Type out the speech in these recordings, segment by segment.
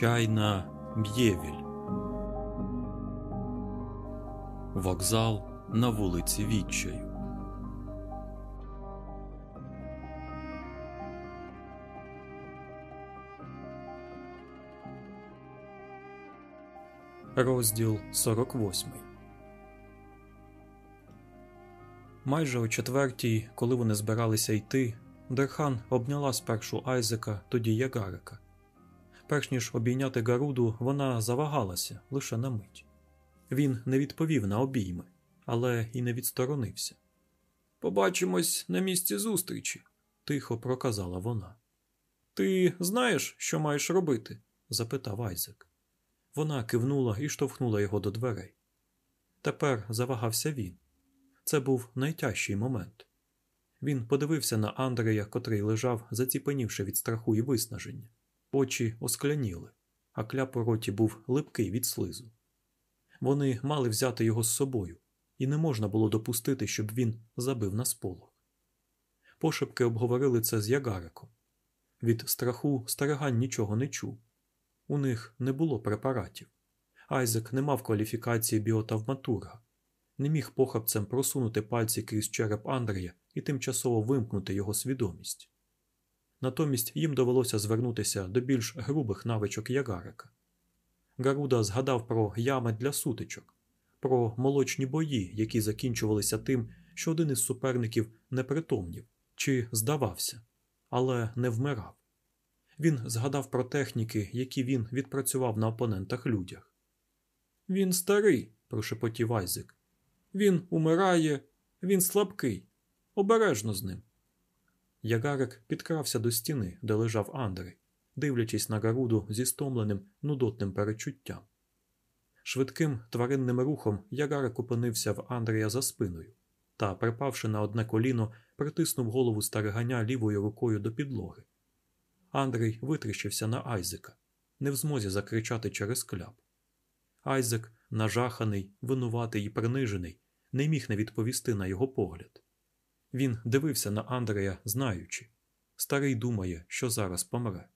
Чайна Б'євіль. Вокзал на вулиці Відчаю. Розділ 48 Майже о четвертій, коли вони збиралися йти, Дерхан обняла спершу Айзека, тоді Ягарика. Перш ніж обійняти Гаруду, вона завагалася лише на мить. Він не відповів на обійми, але і не відсторонився. Побачимось на місці зустрічі, тихо проказала вона. Ти знаєш, що маєш робити? запитав Айзек. Вона кивнула і штовхнула його до дверей. Тепер завагався він. Це був найтяжчий момент. Він подивився на Андрея, котрий лежав, заціпенівши від страху і виснаження. Очі оскляніли, а кляп у роті був липкий від слизу. Вони мали взяти його з собою, і не можна було допустити, щоб він забив на сполох. Пошепки обговорили це з Ягариком. Від страху стариган нічого не чув. У них не було препаратів. Айзек не мав кваліфікації біотавматурга, не міг похапцем просунути пальці крізь череп Андрея і тимчасово вимкнути його свідомість. Натомість їм довелося звернутися до більш грубих навичок Ягарика. Гаруда згадав про ями для сутичок, про молочні бої, які закінчувалися тим, що один із суперників не притомнів чи здавався, але не вмирав. Він згадав про техніки, які він відпрацював на опонентах людях. Він старий, прошепотів Айзек. Він умирає, він слабкий. Обережно з ним. Ягарик підкрався до стіни, де лежав Андрей, дивлячись на Гаруду зі стомленим, нудотним перечуттям. Швидким тваринним рухом Ягарик опинився в Андрея за спиною та, припавши на одне коліно, притиснув голову стариганя лівою рукою до підлоги. Андрей витріщився на Айзека, не в змозі закричати через кляп. Айзек, нажаханий, винуватий і принижений, не міг не відповісти на його погляд. Він дивився на Андрея, знаючи. Старий думає, що зараз помре.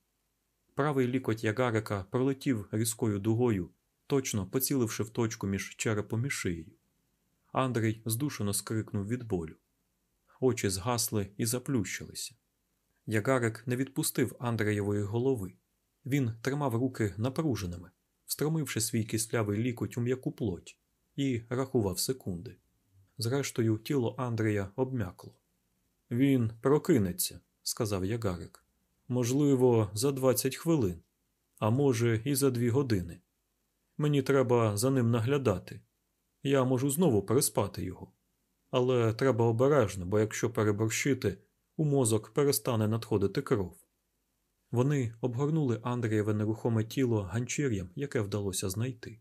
Правий лікоть Ягарика пролетів різкою дугою, точно поціливши в точку між черепом і шиєю. Андрей здушено скрикнув від болю. Очі згасли і заплющилися. Ягарик не відпустив Андреєвої голови. Він тримав руки напруженими, встромивши свій кислявий лікоть у м'яку плоть, і рахував секунди. Зрештою, тіло Андрея обмякло. Він прокинеться, сказав Ягарик. Можливо, за 20 хвилин, а може, і за дві години. Мені треба за ним наглядати. Я можу знову переспати його. Але треба обережно, бо якщо переборщити, у мозок перестане надходити кров. Вони обгорнули Андрієве нерухоме тіло ганчір'ям, яке вдалося знайти.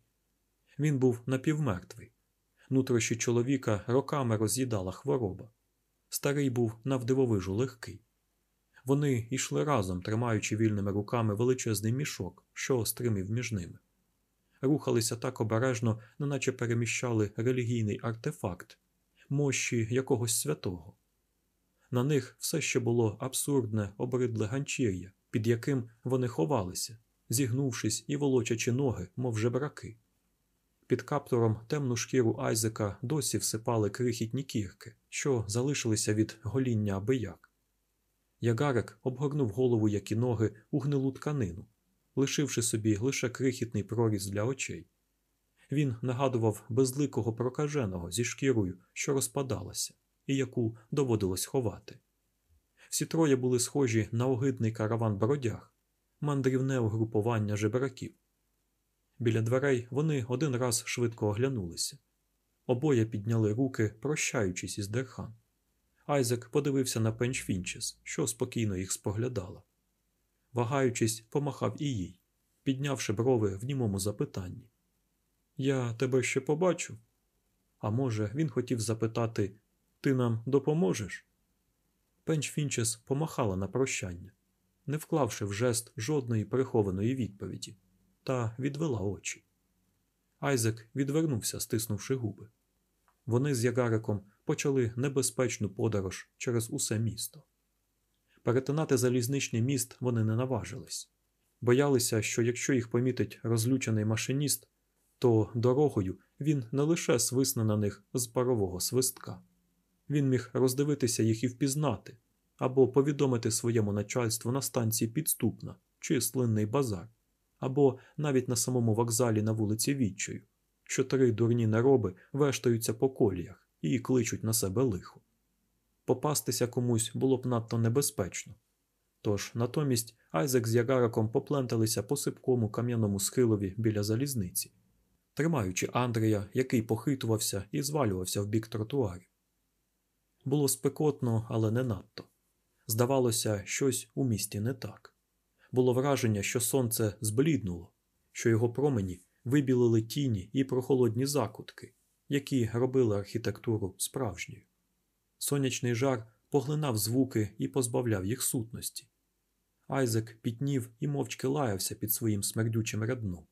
Він був напівмертвий. Нутрощі чоловіка роками роз'їдала хвороба. Старий був навдивовижу легкий. Вони йшли разом, тримаючи вільними руками величезний мішок, що стримів між ними. Рухалися так обережно, неначе переміщали релігійний артефакт, мощі якогось святого. На них все ще було абсурдне, обридле ганчір'я, під яким вони ховалися, зігнувшись і волочачи ноги, мов жебраки. Під каптуром темну шкіру Айзека досі всипали крихітні кірки, що залишилися від гоління абияк. Ягарик обгорнув голову, як і ноги, у гнилу тканину, лишивши собі лише крихітний проріз для очей. Він нагадував безликого прокаженого зі шкірою, що розпадалася, і яку доводилось ховати. Всі троє були схожі на огидний караван бродяг, мандрівне угрупування жебраків. Біля дверей вони один раз швидко оглянулися. Обоє підняли руки, прощаючись із Дерхан. Айзек подивився на Пенджефінчесс, що спокійно їх споглядала. Вагаючись, помахав і їй, піднявши брови в німому запитанні. Я тебе ще побачу. А може, він хотів запитати Ти нам допоможеш? Пенч Фінчес помахала на прощання, не вклавши в жест жодної прихованої відповіді та відвела очі. Айзек відвернувся, стиснувши губи. Вони з Ягариком почали небезпечну подорож через усе місто. Перетинати залізничний міст вони не наважились. Боялися, що якщо їх помітить розлючений машиніст, то дорогою він не лише свисне на них з парового свистка. Він міг роздивитися їх і впізнати, або повідомити своєму начальству на станції підступна чи слинний базар, або навіть на самому вокзалі на вулиці Відчою, що три дурні нероби вештаються по коліях і кличуть на себе лихо. Попастися комусь було б надто небезпечно. Тож натомість Айзек з Ягараком попленталися по сипкому кам'яному схилові біля залізниці, тримаючи Андрія, який похитувався і звалювався в бік тротуарів. Було спекотно, але не надто. Здавалося, щось у місті не так. Було враження, що сонце збліднуло, що його промені вибілили тіні і прохолодні закутки, які робили архітектуру справжньою. Сонячний жар поглинав звуки і позбавляв їх сутності. Айзек пітнів і мовчки лаявся під своїм смердючим рядном.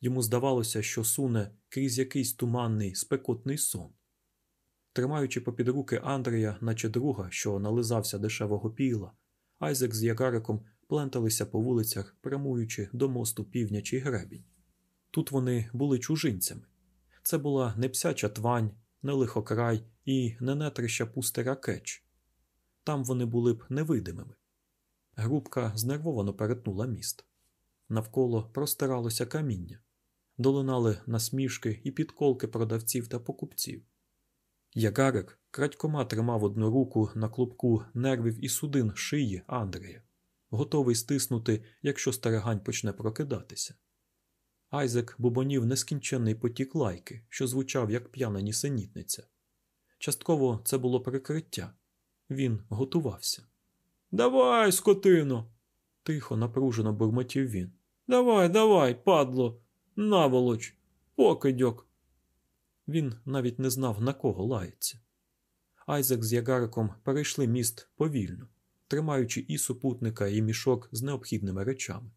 Йому здавалося, що суне крізь якийсь туманний, спекотний сон. Тримаючи попід руки Андрія, наче друга, що нализався дешевого піла, Айзек з Ягариком пленталися по вулицях, прямуючи до мосту півнячий гребінь. Тут вони були чужинцями. Це була не псяча твань, не лихокрай і не нетрища пустера кеч. Там вони були б невидимими. Грубка знервовано перетнула міст. Навколо простиралося каміння, долинали насмішки і підколки продавців та покупців. Ягарик крадькома тримав одну руку на клубку нервів і судин шиї Андрія, готовий стиснути, якщо старигань почне прокидатися. Айзек бубонів нескінченний потік лайки, що звучав як п'яна нісенітниця. Частково це було прикриття. Він готувався. Давай, скотино. тихо, напружено бурмотів він. Давай, давай, падло, наволоч, покидьок. Він навіть не знав, на кого лається. Айзек з Ягариком перейшли міст повільно, тримаючи і супутника, і мішок з необхідними речами.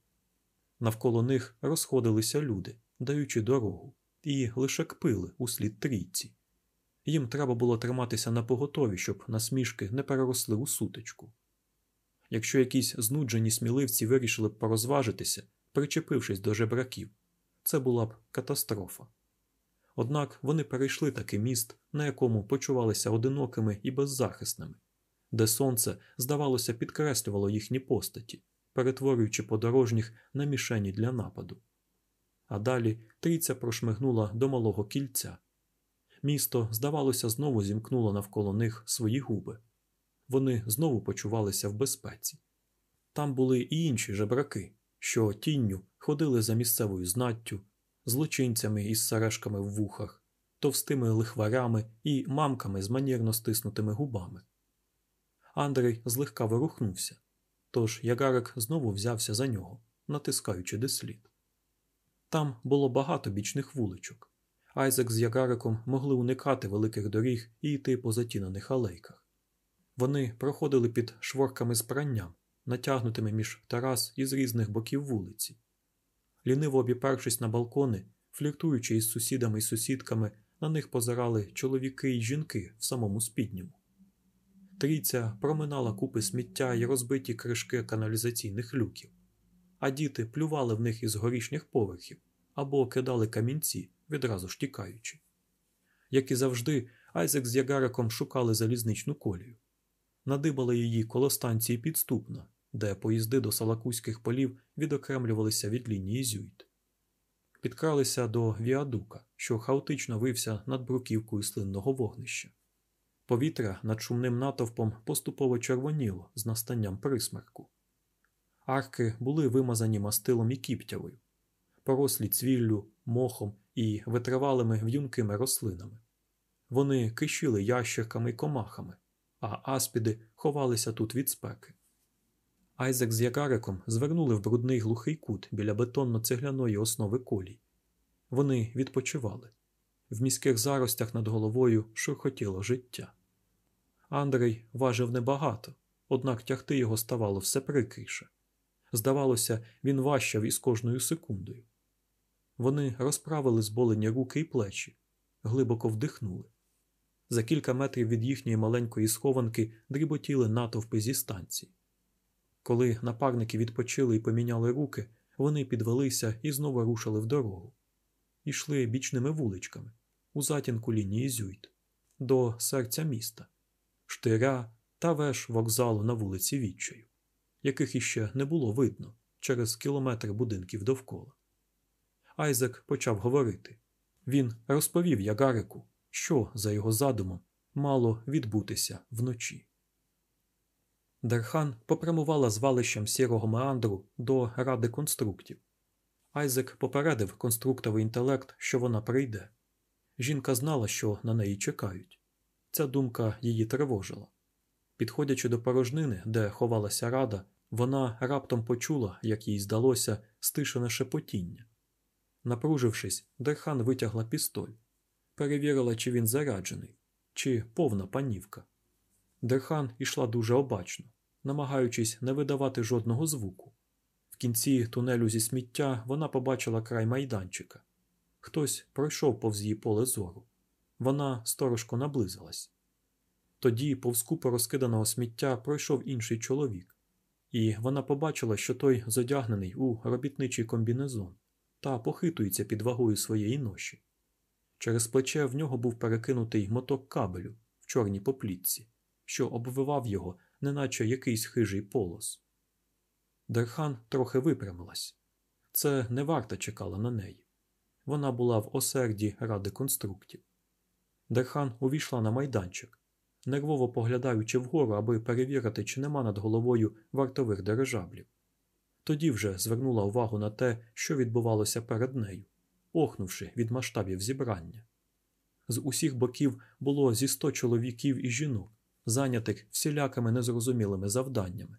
Навколо них розходилися люди, даючи дорогу, і лише кпили услід трійці. Їм треба було триматися на поготові, щоб насмішки не переросли у сутичку. Якщо якісь знуджені сміливці вирішили б порозважитися, причепившись до жебраків, це була б катастрофа. Однак вони перейшли такий міст, на якому почувалися одинокими і беззахисними, де сонце, здавалося, підкреслювало їхні постаті, перетворюючи подорожніх на мішені для нападу. А далі трійця прошмигнула до малого кільця. Місто, здавалося, знову зімкнуло навколо них свої губи. Вони знову почувалися в безпеці. Там були і інші жебраки, що тінню ходили за місцевою знаттю, злочинцями із сережками в вухах, товстими лихварями і мамками з манірно стиснутими губами. Андрей злегка вирухнувся, тож Ягарик знову взявся за нього, натискаючи де слід. Там було багато бічних вуличок. Айзек з Ягариком могли уникати великих доріг і йти по затінених алейках. Вони проходили під шворками з пранням, натягнутими між тарас із різних боків вулиці. Ліниво обіпершись на балкони, фліртуючи із сусідами і сусідками, на них позирали чоловіки й жінки в самому спідньому. Трійця проминала купи сміття і розбиті кришки каналізаційних люків, а діти плювали в них із горішніх поверхів або кидали камінці, відразу ж тікаючи. Як і завжди, Айзек з Ягариком шукали залізничну колію, надибали її коло станції підступна, де поїзди до салакузьких полів відокремлювалися від лінії Зюйт. Підкралися до віадука, що хаотично вився над бруківкою слинного вогнища. Повітря над шумним натовпом поступово червоніло з настанням присмерку. Арки були вимазані мастилом і кіптявою, порослі цвіллю, мохом і витривалими в'юнкими рослинами. Вони кишіли ящерками й комахами, а аспіди ховалися тут від спеки. Айзек з Ягариком звернули в брудний глухий кут біля бетонно-цегляної основи колій. Вони відпочивали. В міських заростях над головою шурхотіло життя. Андрей важив небагато, однак тягти його ставало все прикріше. Здавалося, він важчав із кожною секундою. Вони розправили зболені руки і плечі, глибоко вдихнули. За кілька метрів від їхньої маленької схованки дріботіли натовпи зі станції. Коли напарники відпочили і поміняли руки, вони підвелися і знову рушили в дорогу. Ішли бічними вуличками у затінку лінії Зюйт до серця міста, штиря та веж вокзалу на вулиці Відчаю, яких іще не було видно через кілометр будинків довкола. Айзек почав говорити. Він розповів Ягарику, що за його задумом мало відбутися вночі. Дерхан попрямувала звалищем сірого меандру до ради конструктів. Айзек попередив конструктовий інтелект, що вона прийде. Жінка знала, що на неї чекають. Ця думка її тривожила. Підходячи до порожнини, де ховалася рада, вона раптом почула, як їй здалося, стишене шепотіння. Напружившись, Дерхан витягла пістоль, перевірила, чи він заряджений, чи повна панівка. Дерхан ішла дуже обачно, намагаючись не видавати жодного звуку. В кінці тунелю зі сміття вона побачила край майданчика. Хтось пройшов повз її поле зору. Вона сторожко наблизилась. Тоді, повз купу розкиданого сміття, пройшов інший чоловік, і вона побачила, що той зодягнений у робітничий комбінезон та похитується під вагою своєї ноші. Через плече в нього був перекинутий моток кабелю в чорній поплітці, що обвивав його, неначе якийсь хижий полос. Дерхан трохи випрямилась. Це не варта чекала на неї. Вона була в осерді ради конструктів. Дерхан увійшла на майданчик, нервово поглядаючи вгору, аби перевірити, чи нема над головою вартових дирижаблів. Тоді вже звернула увагу на те, що відбувалося перед нею, охнувши від масштабів зібрання. З усіх боків було зі сто чоловіків і жінок, зайнятих всілякими незрозумілими завданнями.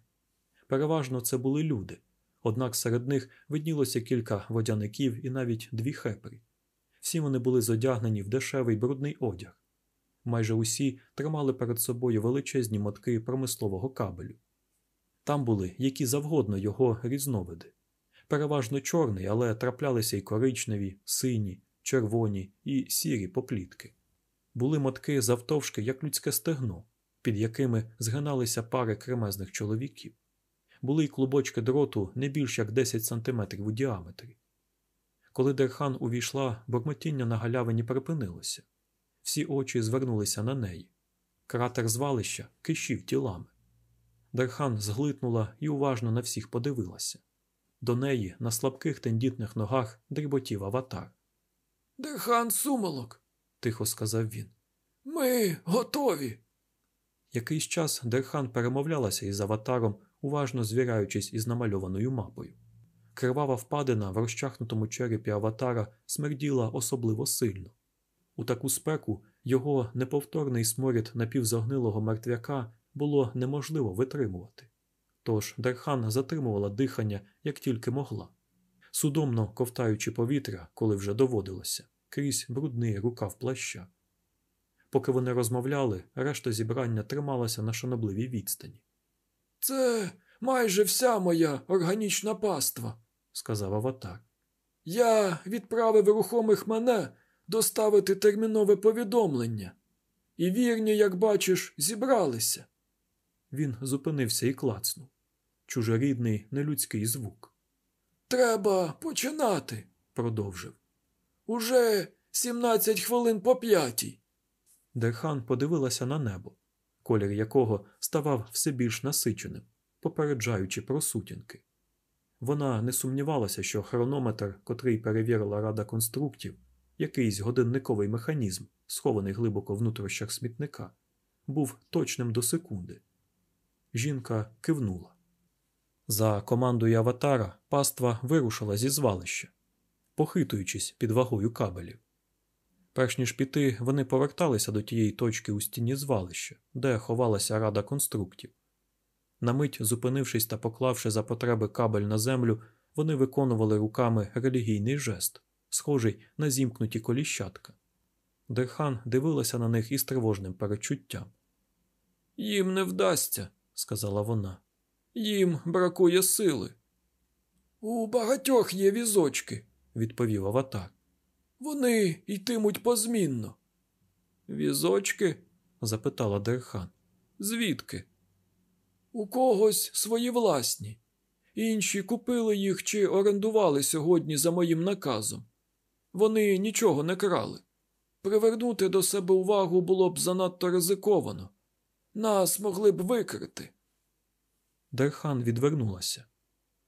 Переважно це були люди, однак серед них виднілося кілька водяників і навіть дві хепрі. Всі вони були зодягнені в дешевий брудний одяг. Майже усі тримали перед собою величезні мотки промислового кабелю. Там були які завгодно його різновиди. Переважно чорний, але траплялися й коричневі, сині, червоні і сірі поплітки. Були мотки завтовшки, як людське стегно, під якими згиналися пари кремезних чоловіків. Були й клубочки дроту не більш як 10 сантиметрів у діаметрі. Коли Дерхан увійшла, бурмотіння на галявині припинилося. Всі очі звернулися на неї. Кратер звалища кишів тілами. Дерхан зглитнула і уважно на всіх подивилася. До неї на слабких тендітних ногах дріботів аватар. Дерхан сумолок, тихо сказав він. Ми готові. Якийсь час Дерхан перемовлялася із аватаром, уважно звіряючись із намальованою мапою. Кривава впадина в розчахнутому черепі аватара смерділа особливо сильно. У таку спеку його неповторний сморід напівзогнилого мертвяка було неможливо витримувати. Тож Дерхан затримувала дихання як тільки могла, судомно ковтаючи повітря, коли вже доводилося, крізь брудний рукав плаща. Поки вони розмовляли, решта зібрання трималася на шанобливій відстані. Це майже вся моя органічна паства, сказав аватар. Я відправив рухомих мене доставити термінове повідомлення. І вірні, як бачиш, зібралися. Він зупинився і клацнув. Чужорідний, нелюдський звук. Треба починати, продовжив. Уже сімнадцять хвилин по п'ятій. Дерхан подивилася на небо, колір якого ставав все більш насиченим, попереджаючи про сутінки. Вона не сумнівалася, що хронометр, котрий перевірила рада конструктів, якийсь годинниковий механізм, схований глибоко в нутрощах смітника, був точним до секунди. Жінка кивнула. За командою аватара паства вирушила зі звалища, похитуючись під вагою кабелів. Перш ніж піти, вони поверталися до тієї точки у стіні звалища, де ховалася рада конструктів. На мить, зупинившись та поклавши за потреби кабель на землю, вони виконували руками релігійний жест, схожий на зімкнуті коліщатка. Дерхан дивилася на них із тривожним перечуттям. Їм не вдасться, сказала вона. Їм бракує сили. У багатьох є візочки, відповів аватар. Вони йтимуть позмінно. Візочки? запитала Дерхан. Звідки? У когось свої власні. Інші купили їх чи орендували сьогодні за моїм наказом. Вони нічого не крали. Привернути до себе увагу було б занадто ризиковано. Нас могли б викрити. Дерхан відвернулася.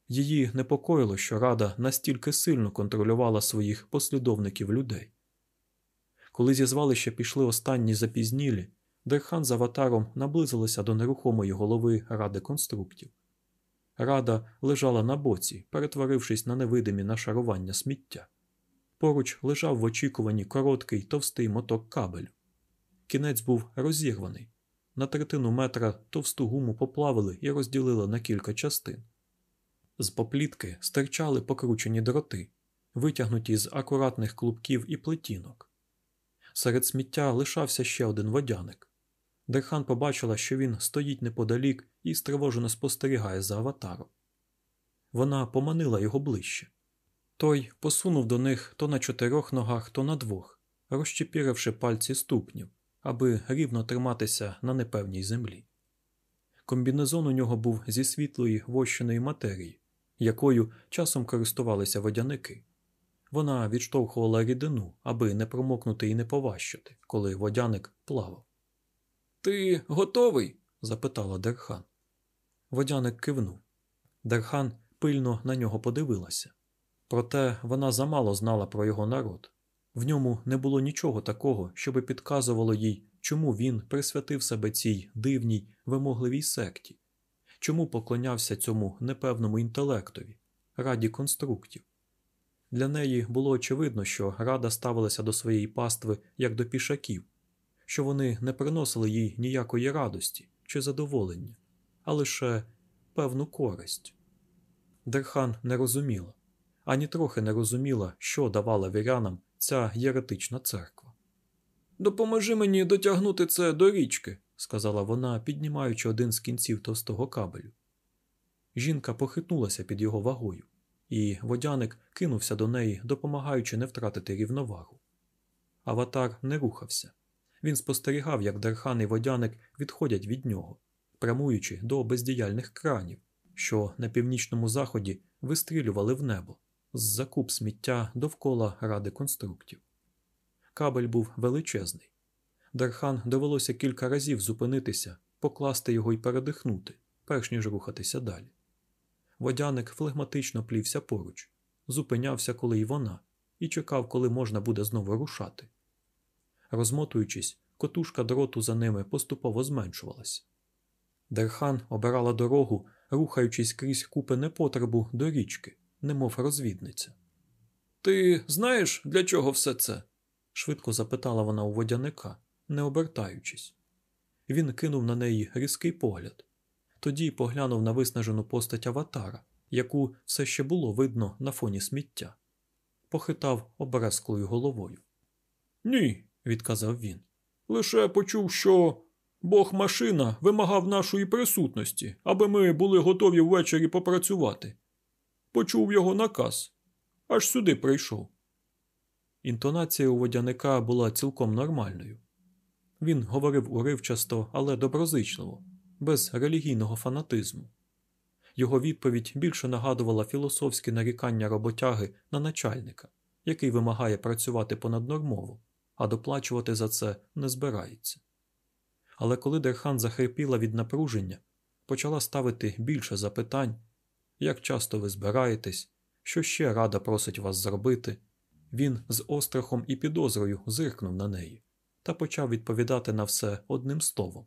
Її непокоїло, що рада настільки сильно контролювала своїх послідовників людей. Коли зі звалища пішли останні запізнілі, Дерхан з аватаром наблизилися до нерухомої голови ради конструктів. Рада лежала на боці, перетворившись на невидимі нашарування сміття. Поруч лежав в очікуванні короткий товстий моток кабелю. Кінець був розірваний. На третину метра товсту гуму поплавили і розділили на кілька частин. З обплітки стирчали покручені дроти, витягнуті з акуратних клубків і плетінок. Серед сміття лишався ще один водяник. Дерхан побачила, що він стоїть неподалік і стривожено спостерігає за аватаром. Вона поманила його ближче. Той посунув до них то на чотирьох ногах, то на двох, розчепіривши пальці ступнів, аби рівно триматися на непевній землі. Комбінезон у нього був зі світлої вощеної матерії, якою часом користувалися водяники. Вона відштовхувала рідину, аби не промокнути і не поващити, коли водяник плавав. Ти готовий? запитала Дерхан. Водяник кивнув. Дерхан пильно на нього подивилася. Проте вона замало знала про його народ. В ньому не було нічого такого, що би підказувало їй, чому він присвятив себе цій дивній, вимогливій секті, чому поклонявся цьому непевному інтелектові, раді конструктів. Для неї було очевидно, що рада ставилася до своєї пастви як до пішаків, що вони не приносили їй ніякої радості чи задоволення, а лише певну користь. Дерхан не розуміла, ані трохи не розуміла, що давала вірянам ця єретична церква. Допоможи мені дотягнути це до річки, сказала вона, піднімаючи один з кінців товстого кабелю. Жінка похитнулася під його вагою, і водяник кинувся до неї, допомагаючи не втратити рівновагу. Аватар не рухався. Він спостерігав, як Дерхан і водяник відходять від нього, прямуючи до бездіяльних кранів, що на північному заході вистрілювали в небо з-за куп сміття довкола ради конструктів. Кабель був величезний. Дерхан довелося кілька разів зупинитися, покласти його і передихнути, перш ніж рухатися далі. Водяник флегматично плівся поруч, зупинявся, коли й вона, і чекав, коли можна буде знову рушати. Розмотуючись, котушка дроту за ними поступово зменшувалась. Дерхан обирала дорогу, рухаючись крізь купи непотребу до річки, немов розвідниця. Ти знаєш, для чого все це? швидко запитала вона у водяника, не обертаючись. Він кинув на неї різкий погляд, тоді поглянув на виснажену постать аватара, яку все ще було видно на фоні сміття, похитав оберезклою головою. Ні, відказав він. Лише почув, що Бог машина вимагав нашої присутності, аби ми були готові ввечері попрацювати. Почув його наказ, аж сюди прийшов. Інтонація у водяника була цілком нормальною. Він говорив уривчасто, але доброзичливо, без релігійного фанатизму. Його відповідь більше нагадувала філософські нарікання роботяги на начальника, який вимагає працювати понаднормово, а доплачувати за це не збирається. Але коли Дерхан захрипіла від напруження, почала ставити більше запитань, як часто ви збираєтесь, що ще рада просить вас зробити, він з острахом і підозрою зиркнув на неї та почав відповідати на все одним словом,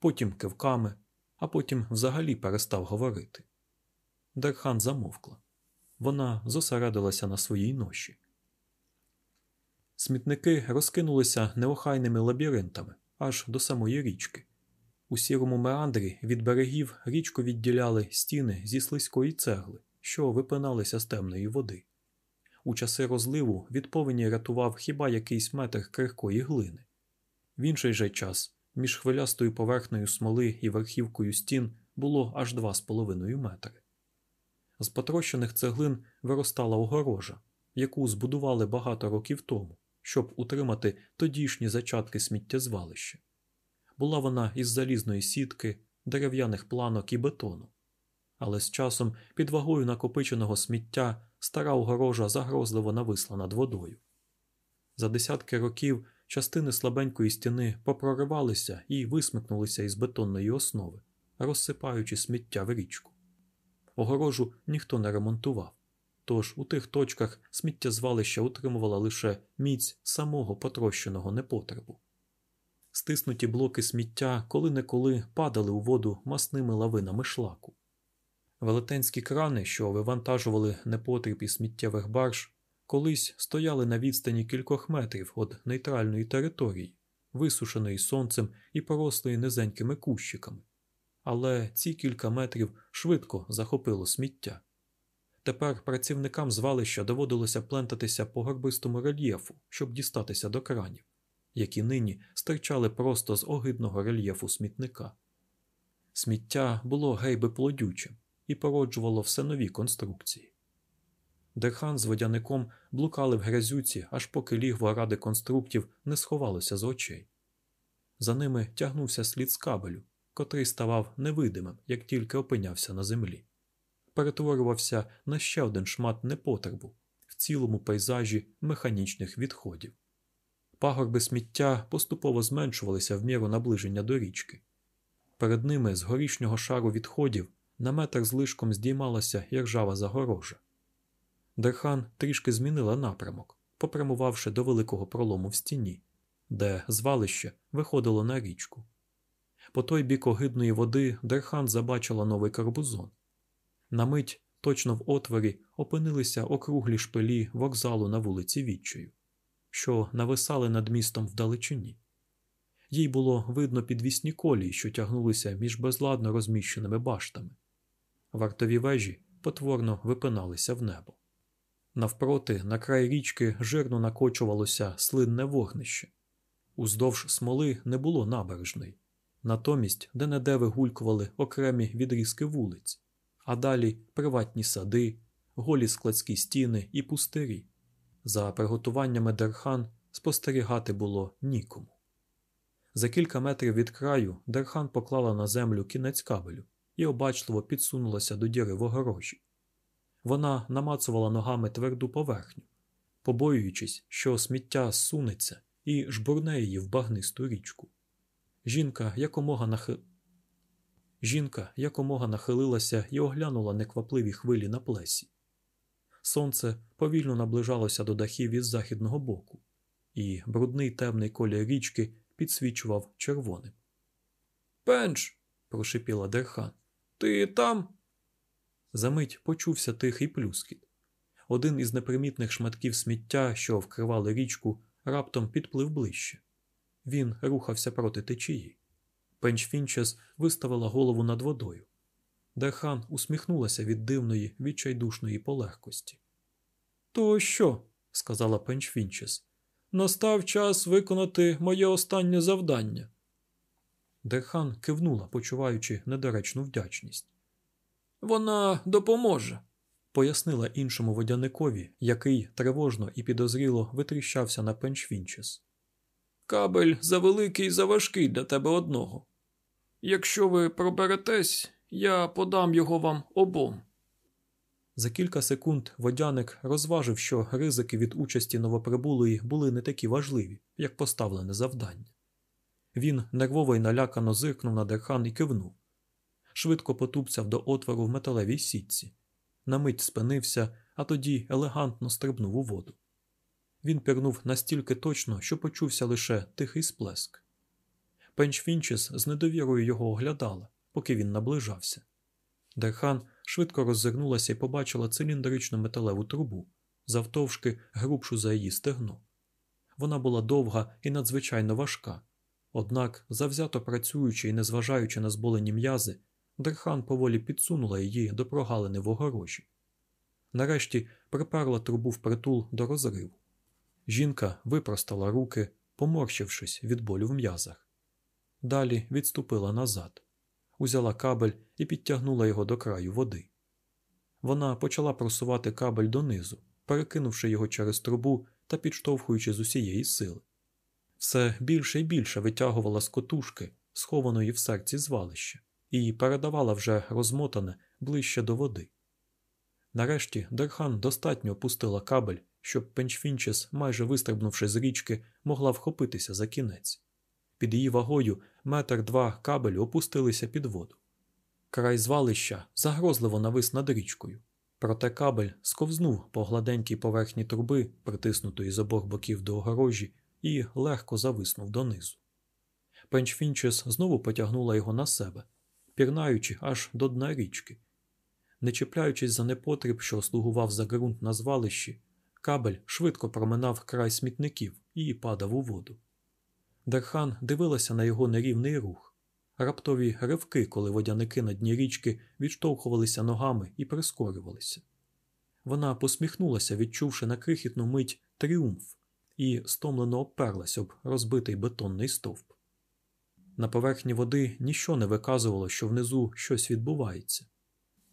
потім кивками, а потім взагалі перестав говорити. Дерхан замовкла. Вона зосередилася на своїй ноші. Смітники розкинулися неохайними лабіринтами аж до самої річки. У сірому меандрі від берегів річку відділяли стіни зі слизької цегли, що випиналися з темної води. У часи розливу від повені рятував хіба якийсь метр крихкої глини. В інший же час між хвилястою поверхнею смоли і верхівкою стін було аж два з половиною метри. З потрощених цеглин виростала огорожа, яку збудували багато років тому, щоб утримати тодішні зачатки сміттєзвалища. Була вона із залізної сітки, дерев'яних планок і бетону. Але з часом під вагою накопиченого сміття стара огорожа загрозливо нависла над водою. За десятки років частини слабенької стіни попроривалися і висмикнулися із бетонної основи, розсипаючи сміття в річку. Огорожу ніхто не ремонтував, тож у тих точках сміттєзвалища утримувала лише міць самого потрощеного непотребу. Стиснуті блоки сміття коли-неколи падали у воду масними лавинами шлаку. Велетенські крани, що вивантажували непотріб із сміттєвих барж, колись стояли на відстані кількох метрів від нейтральної території, висушеної сонцем і порослої низенькими кущиками. Але ці кілька метрів швидко захопило сміття. Тепер працівникам звалища доводилося плентатися по горбистому рельєфу, щоб дістатися до кранів, які нині стирчали просто з огидного рельєфу смітника. Сміття було гейби плодючим і породжувало все нові конструкції. Дерхан з водяником блукали в грязюці, аж поки лігво ради конструктів не сховалося з очей. За ними тягнувся слід з кабелю, котрий ставав невидимим, як тільки опинявся на землі, перетворювався на ще один шмат непотребу в цілому пейзажі механічних відходів. Пагорби сміття поступово зменшувалися в міру наближення до річки. Перед ними з горішнього шару відходів на метр з лишком здіймалася іржава загорожа. Дерхан трішки змінила напрямок, попрямувавши до великого пролому в стіні, де звалище виходило на річку. По той бік огидної води Дерхан забачила Новий Кробузон. На мить точно в отворі опинилися округлі шпилі вокзалу на вулиці Відчаю, що нависали над містом вдалечині. Їй було видно підвісні колії, що тягнулися між безладно розміщеними баштами. Вартові вежі потворно випиналися в небо. Навпроти, на край річки жирно накочувалося слинне вогнище. Уздовж смоли не було набережної. Натомість де-не-де вигулькували окремі відрізки вулиць, а далі приватні сади, голі складські стіни і пустирі. За приготуваннями Дерхан спостерігати було нікому. За кілька метрів від краю Дерхан поклала на землю кінець кабелю і обачливо підсунулася до діри в огорожі. Вона намацувала ногами тверду поверхню, побоюючись, що сміття сунеться і жбурне її в багнисту річку. Жінка якомога нахи... Жінка якомога нахилилася і оглянула неквапливі хвилі на плесі. Сонце повільно наближалося до дахів із західного боку, і брудний темний колір річки підсвічував червоним. Пенч, прошипіла Дерхан. ти там? За мить почувся тихий плюскіт. Один із непримітних шматків сміття, що вкривали річку, раптом підплив ближче. Він рухався проти течії. Пенчфінчес виставила голову над водою. Дерхан усміхнулася від дивної, відчайдушної полегкості. То що? сказала Пенчфінчес. Настав час виконати моє останнє завдання. Дерхан кивнула, почуваючи недоречну вдячність. Вона допоможе, пояснила іншому водяникові, який тривожно і підозріло витріщався на Пенчфінчес. Кабель завеликий і заважкий для тебе одного. Якщо ви проберетесь, я подам його вам обом. За кілька секунд водяник розважив, що ризики від участі новоприбулої були не такі важливі, як поставлене завдання. Він нервово й налякано зиркнув на дерхан і кивнув. Швидко потупцяв до отвору в металевій сітці. На мить спинився, а тоді елегантно стрибнув у воду. Він пірнув настільки точно, що почувся лише тихий сплеск. Пенчфінчес з недовірою його оглядала, поки він наближався. Дерхан швидко роззирнулася і побачила циліндричну металеву трубу, завтовшки грубшу за її стегно. Вона була довга і надзвичайно важка, однак, завзято працюючи і незважаючи на зболені м'язи, Дерхан поволі підсунула її до прогалини в огорожі. Нарешті приперла трубу впритул до розриву. Жінка випростала руки, поморщившись від болю в м'язах. Далі відступила назад, узяла кабель і підтягнула його до краю води. Вона почала просувати кабель донизу, перекинувши його через трубу та підштовхуючи з усієї сили. Все більше і більше витягувала з котушки, схованої в серці звалища, і передавала вже розмотане ближче до води. Нарешті Дерхан достатньо опустила кабель, щоб Пенчфінчес, майже вистрибнувши з річки, могла вхопитися за кінець. Під її вагою метр два кабелю опустилися під воду. Край звалища загрозливо навис над річкою, проте кабель сковзнув по гладенькій поверхні труби, притиснутої з обох боків до огорожі, і легко зависнув донизу. Пенчфінчес знову потягнула його на себе, пірнаючи аж до дна річки. Не чіпляючись за непотріб, що слугував за ґрунт на звалищі, кабель швидко проминав край смітників і падав у воду. Дерхан дивилася на його нерівний рух, раптові ривки, коли водяники на дні річки відштовхувалися ногами і прискорювалися. Вона посміхнулася, відчувши на крихітну мить тріумф, і стомлено оперлась об розбитий бетонний стовп. На поверхні води ніщо не виказувало, що внизу щось відбувається.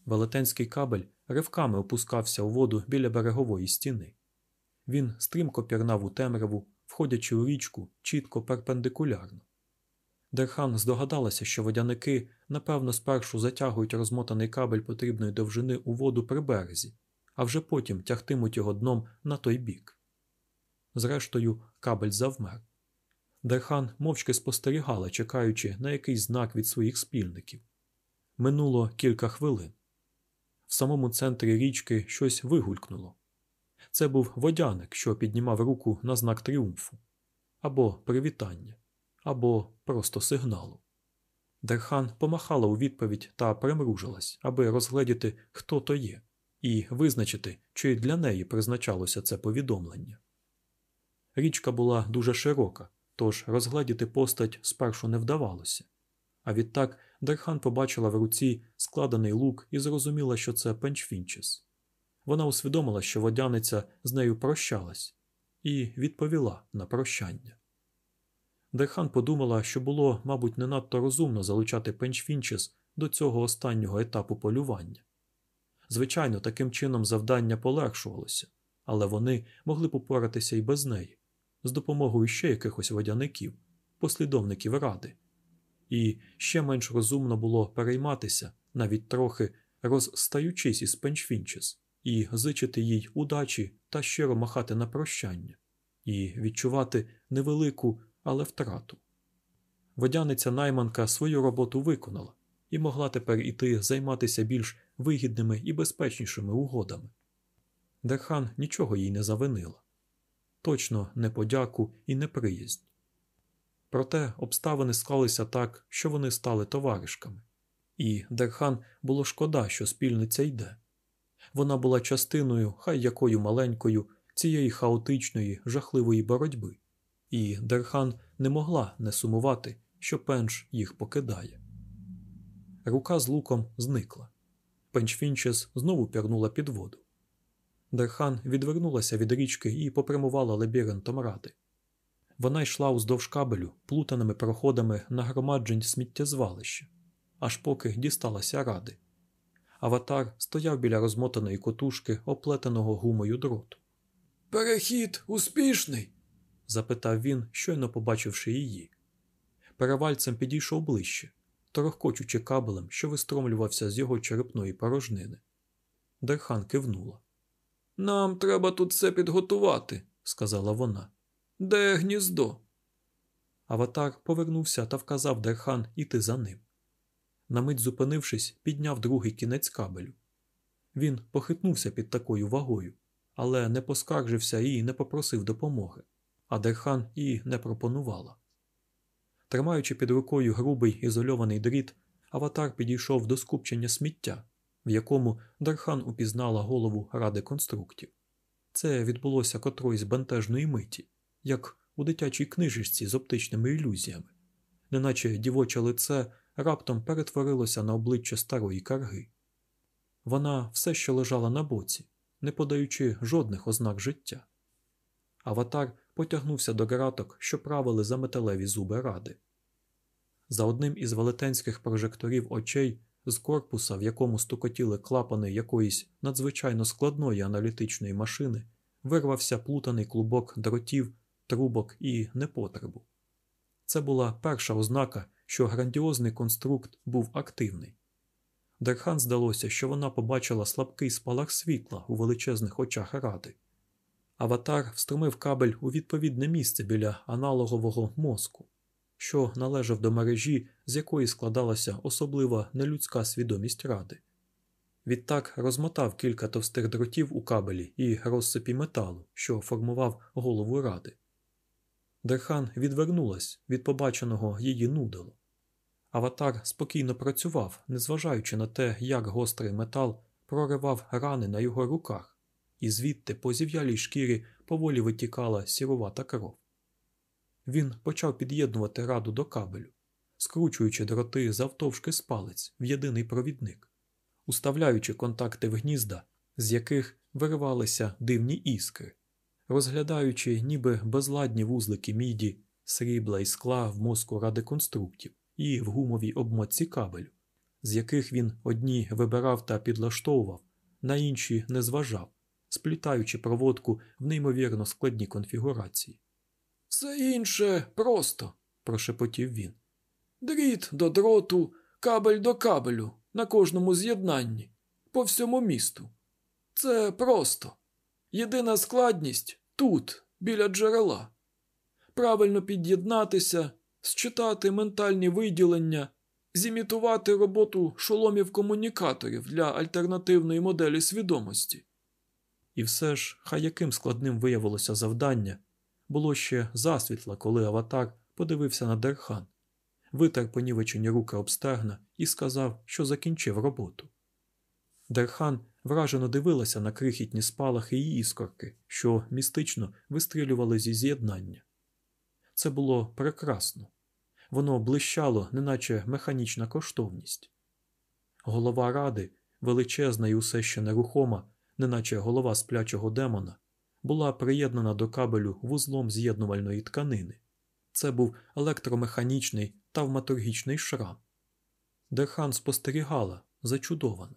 Велетенський кабель ривками опускався у воду біля берегової стіни. Він стрімко пірнав у темряву, входячи у річку чітко перпендикулярно. Дерхан здогадалася, що водяники, напевно, спершу затягують розмотаний кабель потрібної довжини у воду при березі, а вже потім тягтимуть його дном на той бік. Зрештою, кабель завмер. Дерхан мовчки спостерігала, чекаючи на якийсь знак від своїх спільників. Минуло кілька хвилин. В самому центрі річки щось вигулькнуло. Це був водяник, що піднімав руку на знак тріумфу, або привітання, або просто сигналу. Дерхан помахала у відповідь та примружилась, аби розгледіти, хто то є, і визначити, чи для неї призначалося це повідомлення. Річка була дуже широка, тож розгледіти постать спершу не вдавалося, а відтак Дерхан побачила в руці складений лук і зрозуміла, що це Пенчфінчес. Вона усвідомила, що водяниця з нею прощалась, і відповіла на прощання. Дерхан подумала, що було, мабуть, не надто розумно залучати Пенчфінчес до цього останнього етапу полювання. Звичайно, таким чином завдання полегшувалося, але вони могли б упоратися і без неї, з допомогою ще якихось водяників, послідовників ради. І ще менш розумно було перейматися, навіть трохи розстаючись із Пенчфінчес, і зичити їй удачі та щиро махати на прощання, і відчувати невелику, але втрату. Водяниця найманка свою роботу виконала і могла тепер іти займатися більш вигідними і безпечнішими угодами. Дерхан нічого їй не завинила точно не подяку і не приязнь. Проте обставини склалися так, що вони стали товаришками, і Дерхан було шкода, що спільниця йде. Вона була частиною, хай якою маленькою, цієї хаотичної, жахливої боротьби, і Дерхан не могла не сумувати, що Пенч їх покидає. Рука з луком зникла. Пенчфінчес знову пірнула під воду. Дерхан відвернулася від річки і попрямувала лабіринтом ради. Вона йшла уздовж кабелю плутаними проходами нагромаджень сміттєзвалища, аж поки дісталася ради. Аватар стояв біля розмотаної котушки, оплетеного гумою дроту. Перехід успішний? запитав він, щойно побачивши її. Перевальцем підійшов ближче, торохкочучи кабелем, що вистромлювався з його черепної порожнини. Дерхан кивнула. Нам треба тут все підготувати, сказала вона. Де гніздо? Аватар повернувся та вказав Дерхан іти за ним. На мить зупинившись, підняв другий кінець кабелю. Він похитнувся під такою вагою, але не поскаржився і не попросив допомоги, а Дерхан і не пропонувала. Тримаючи під рукою грубий ізольований дріт, аватар підійшов до скупчення сміття, в якому Дерхан упізнала голову ради конструктів. Це відбулося котроїсь бентежної миті, як у дитячій книжечці з оптичними ілюзіями, неначе дівоче лице раптом перетворилося на обличчя старої карги. Вона все ще лежала на боці, не подаючи жодних ознак життя. Аватар потягнувся до граток, що правили за металеві зуби ради. За одним із велетенських прожекторів очей з корпуса, в якому стукотіли клапани якоїсь надзвичайно складної аналітичної машини, вирвався плутаний клубок дротів, трубок і непотребу. Це була перша ознака, що грандіозний конструкт був активний. Дерхан здалося, що вона побачила слабкий спалах світла у величезних очах ради. Аватар встромив кабель у відповідне місце біля аналогового мозку, що належав до мережі, з якої складалася особлива нелюдська свідомість ради. Відтак розмотав кілька товстих дротів у кабелі і розсипі металу, що формував голову ради. Дерхан відвернулась від побаченого її нудило. Аватар спокійно працював, незважаючи на те, як гострий метал проривав рани на його руках, і звідти по зів'ялій шкірі поволі витікала сірувата кров. Він почав під'єднувати раду до кабелю, скручуючи дроти завтовшки з палець в єдиний провідник, уставляючи контакти в гнізда, з яких виривалися дивні іскри, розглядаючи ніби безладні вузлики міді, срібла і скла в мозку ради конструктів і в гумовій обмотці кабелю, з яких він одні вибирав та підлаштовував, на інші не зважав, сплітаючи проводку в неймовірно складні конфігурації. Все інше просто, прошепотів він. Дріт до дроту, кабель до кабелю на кожному з'єднанні, по всьому місту. Це просто. Єдина складність тут, біля джерела. Правильно під'єднатися, считати ментальні виділення, зімітувати роботу шоломів комунікаторів для альтернативної моделі свідомості. І все ж, хай яким складним виявилося завдання, було ще засвітла, коли аватар подивився на Дерхан, витер понівечені руки об стегна і сказав, що закінчив роботу. Дерхан вражено дивилася на крихітні спалахи і іскорки, що містично вистрілювали зі з'єднання. Це було прекрасно. Воно блищало, неначе механічна коштовність. Голова ради, величезна і усе ще нерухома, неначе голова сплячого демона, була приєднана до кабелю вузлом з'єднувальної тканини. Це був електромеханічний тавматургічний шрам. Дерхан спостерігала, зачудована.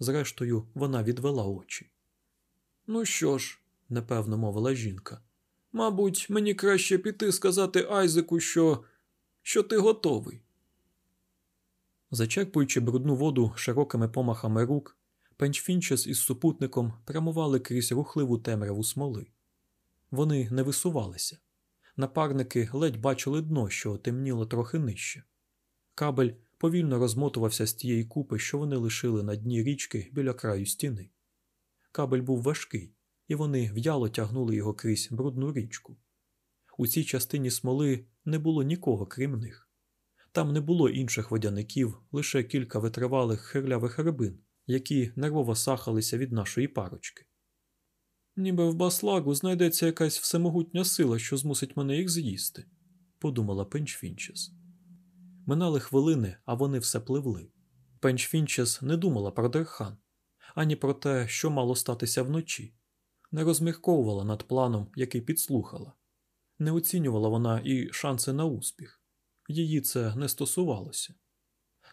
Зрештою, вона відвела очі. Ну що ж, непевно мовила жінка. Мабуть, мені краще піти сказати Айзеку, що що ти готовий. Зачерпуючи брудну воду широкими помахами рук, Пенчфінчес із супутником прямували крізь рухливу темряву смоли. Вони не висувалися. Напарники ледь бачили дно, що темніло трохи нижче. Кабель повільно розмотувався з тієї купи, що вони лишили на дні річки біля краю стіни. Кабель був важкий, і вони в'яло тягнули його крізь брудну річку. У цій частині смоли не було нікого, крім них. Там не було інших водяників, лише кілька витривалих хирлявих рибин, які нервово сахалися від нашої парочки. Ніби в баслагу знайдеться якась всемогутня сила, що змусить мене їх з'їсти, подумала Пенчфінчес. Минали хвилини, а вони все пливли. Пенчфінчес не думала про Дерхан, ані про те, що мало статися вночі, не розмірковувала над планом, який підслухала. Не оцінювала вона і шанси на успіх. Її це не стосувалося.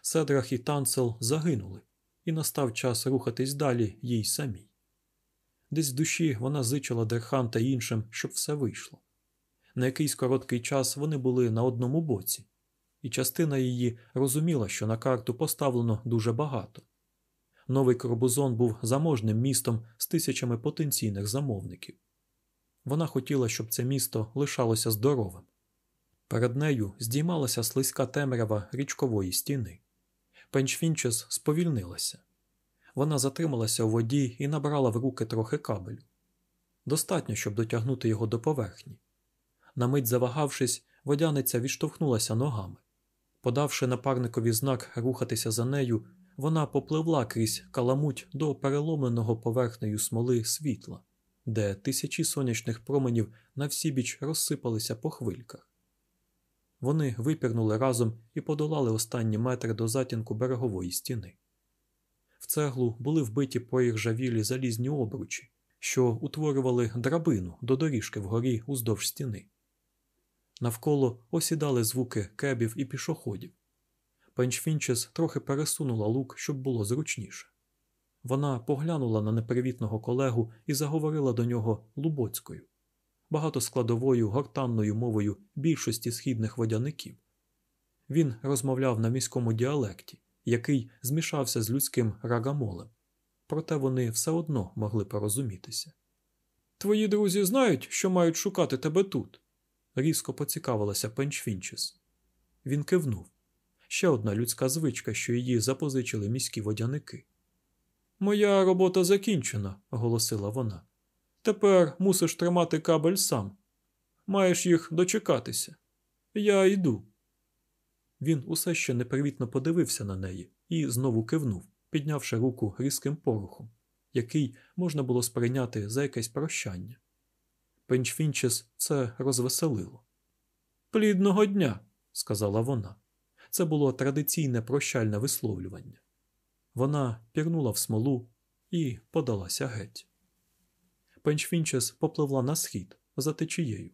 Седрах і Танцел загинули, і настав час рухатись далі їй самій. Десь в душі вона зичила Дерхан та іншим, щоб все вийшло. На якийсь короткий час вони були на одному боці, і частина її розуміла, що на карту поставлено дуже багато. Новий Корбузон був заможним містом з тисячами потенційних замовників. Вона хотіла, щоб це місто лишалося здоровим. Перед нею здіймалася слизька темрява річкової стіни. Пенчфінчес сповільнилася. Вона затрималася у воді і набрала в руки трохи кабелю. Достатньо, щоб дотягнути його до поверхні. На мить завагавшись, водяниця відштовхнулася ногами. Подавши напарникові знак рухатися за нею, вона попливла крізь каламуть до переломленого поверхнею смоли світла, де тисячі сонячних променів на всібіч розсипалися по хвильках. Вони випірнули разом і подолали останні метри до затінку берегової стіни. В цеглу були вбиті поіржавілі залізні обручі, що утворювали драбину до доріжки вгорі уздовж стіни. Навколо осідали звуки кебів і пішоходів. Пенчфінчес трохи пересунула лук, щоб було зручніше. Вона поглянула на непривітного колегу і заговорила до нього лубоцькою. багатоскладовою гортанною мовою більшості східних водяників. Він розмовляв на міському діалекті, який змішався з людським рагамолем, проте вони все одно могли порозумітися. Твої друзі знають, що мають шукати тебе тут? Різко поцікавилася Пенчфінчес. Він кивнув. Ще одна людська звичка, що її запозичили міські водяники. Моя робота закінчена, оголосила вона. Тепер мусиш тримати кабель сам. Маєш їх дочекатися. Я йду. Він усе ще непривітно подивився на неї і знову кивнув, піднявши руку різким порухом, який можна було сприйняти за якесь прощання. Пенчфінчес це розвеселило. Плідного дня, сказала вона. Це було традиційне прощальне висловлювання. Вона пірнула в смолу і подалася геть. Пенчфінчес попливла на схід за течією.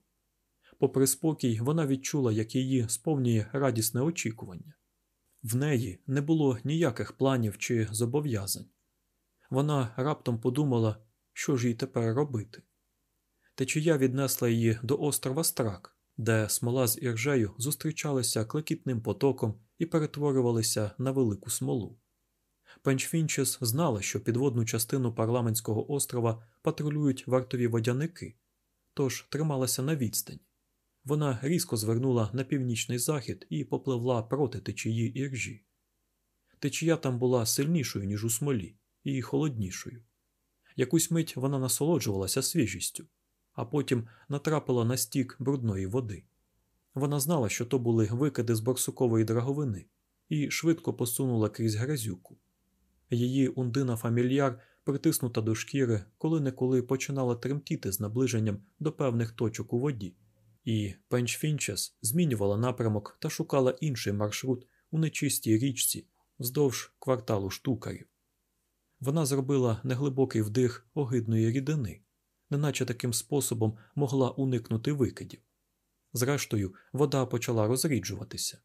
Попри спокій, вона відчула, як її сповнює радісне очікування. В неї не було ніяких планів чи зобов'язань. Вона раптом подумала, що ж їй тепер робити. Течія віднесла її до острова Страк, де смола з іржею зустрічалися клекітним потоком і перетворювалися на велику смолу. Пенчфінчес знала, що підводну частину парламентського острова патрулюють вартові водяники, тож трималася на відстані. Вона різко звернула на північний захід і попливла проти течії іржі. Течія там була сильнішою, ніж у смолі, і холоднішою. Якусь мить вона насолоджувалася свіжістю, а потім натрапила на стік брудної води. Вона знала, що то були викиди з борсукової драговини, і швидко посунула крізь грязюку. Її ундина фамільяр, притиснута до шкіри, коли неколи починала тремтіти з наближенням до певних точок у воді, і Пенчфінчес змінювала напрямок та шукала інший маршрут у нечистій річці вздовж кварталу штукарів. Вона зробила неглибокий вдих огидної рідини, неначе таким способом могла уникнути викидів. Зрештою, вода почала розріджуватися.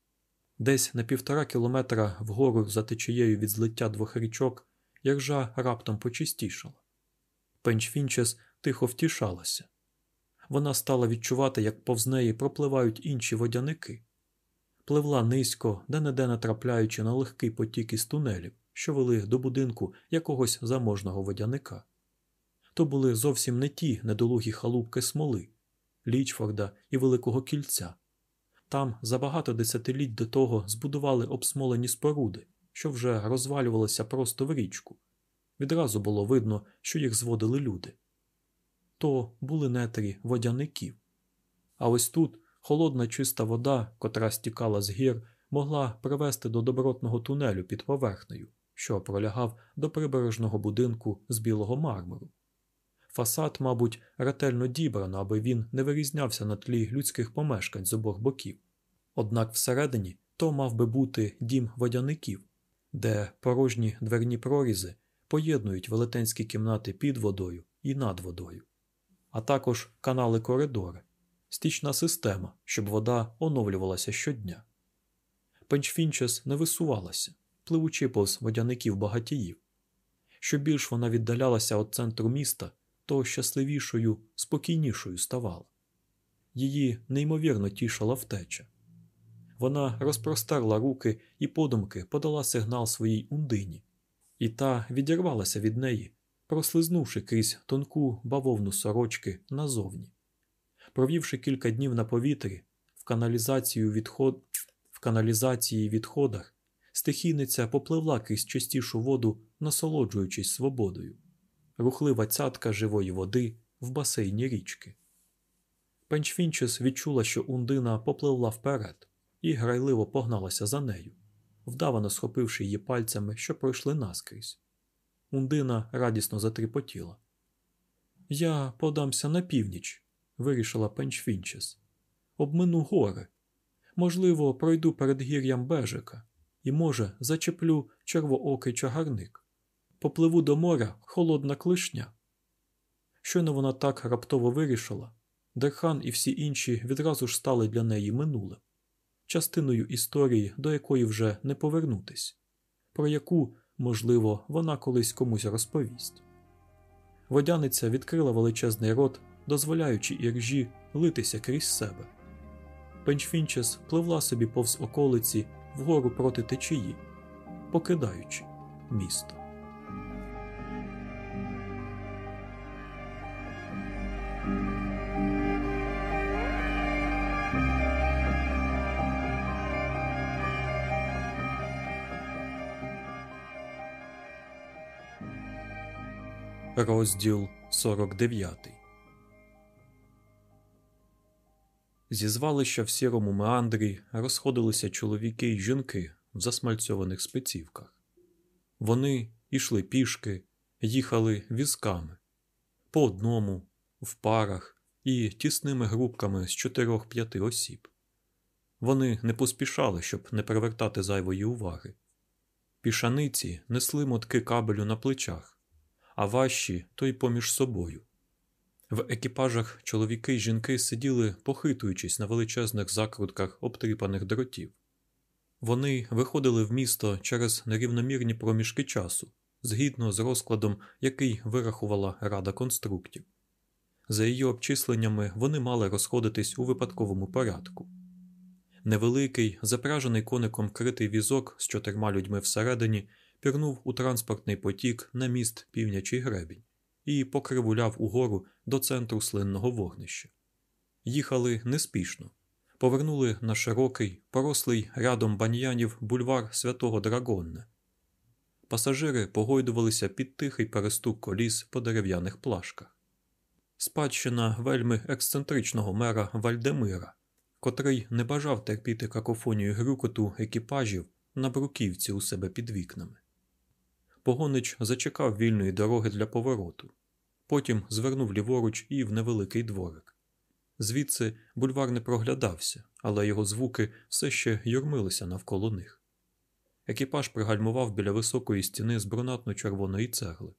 Десь на півтора кілометра вгору за течією від злиття двох річок яржа раптом почистішала. Пенчфінчес тихо втішалася. Вона стала відчувати, як повз неї пропливають інші водяники, пливла низько, де-не-де натрапляючи на легкий потік із тунелів, що вели до будинку якогось заможного водяника. То були зовсім не ті недолугі халупки смоли, Лічфорда і Великого кільця. Там за багато десятиліть до того збудували обсмолені споруди, що вже розвалювалися просто в річку. Відразу було видно, що їх зводили люди. То були нетрі водяників. А ось тут холодна чиста вода, котра стікала з гір, могла привести до добротного тунелю під поверхнею, що пролягав до прибережного будинку з білого мармуру. Фасад, мабуть, ретельно дібрано, аби він не вирізнявся на тлі людських помешкань з обох боків. Однак всередині то мав би бути дім водяників, де порожні дверні прорізи поєднують велетенські кімнати під водою і над водою, а також канали коридори, стічна система, щоб вода оновлювалася щодня. Пенчфінчес не висувалася, пливучи повз водяників багатіїв. Що більш вона віддалялася від центру міста, то щасливішою, спокійнішою ставала. Її неймовірно тішила втеча. Вона розпростерла руки і подумки подала сигнал своїй ундині, і та відірвалася від неї, прослизнувши крізь тонку бавовну сорочки назовні. Провівши кілька днів на повітрі, в каналізацію відход... в каналізації відходах, стихійниця попливла крізь чистішу воду, насолоджуючись свободою рухлива цятка живої води в басейні річки. Пенчфінчес відчула, що Ундина попливла вперед і грайливо погналася за нею, вдавано схопивши її пальцями, що пройшли наскрізь. Ундина радісно затріпотіла. Я подамся на північ, вирішила Пенчфінчес. Обмину гори. Можливо, пройду перед гір'ям Бежика і, може, зачеплю червоокий чагарник попливу до моря Холодна Клішня. Щойно вона так раптово вирішила, Дерхан і всі інші відразу ж стали для неї минулим, частиною історії, до якої вже не повернутись, про яку, можливо, вона колись комусь розповість. Водяниця відкрила величезний рот дозволяючи іржі литися крізь себе. Пенчфінчес пливла собі повз околиці вгору проти течії, покидаючи місто. Розділ 49 Зі звалища в сірому меандрі розходилися чоловіки й жінки в засмальцьованих спецівках. Вони йшли пішки, їхали візками по одному, в парах і тісними групками з чотирьох-п'яти осіб. Вони не поспішали, щоб не привертати зайвої уваги. Пішаниці несли мотки кабелю на плечах, а важчі то й поміж собою. В екіпажах чоловіки й жінки сиділи, похитуючись на величезних закрутках обтріпаних дротів. Вони виходили в місто через нерівномірні проміжки часу, згідно з розкладом, який вирахувала Рада конструктів. За її обчисленнями вони мали розходитись у випадковому порядку. Невеликий, запряжений коником критий візок з чотирма людьми всередині пірнув у транспортний потік на міст півнячий гребінь і покривуляв угору до центру слинного вогнища. Їхали неспішно, повернули на широкий, порослий рядом баньянів бульвар святого Драгонне. Пасажири погойдувалися під тихий перестук коліс по дерев'яних плашках. Спадщина вельми ексцентричного мера Вальдемира, котрий не бажав терпіти какофонію грюкоту екіпажів на бруківці у себе під вікнами. Погонич зачекав вільної дороги для повороту, потім звернув ліворуч і в невеликий дворик. Звідси бульвар не проглядався, але його звуки все ще юрмилися навколо них. Екіпаж пригальмував біля високої стіни з брунатно-червоної цегли,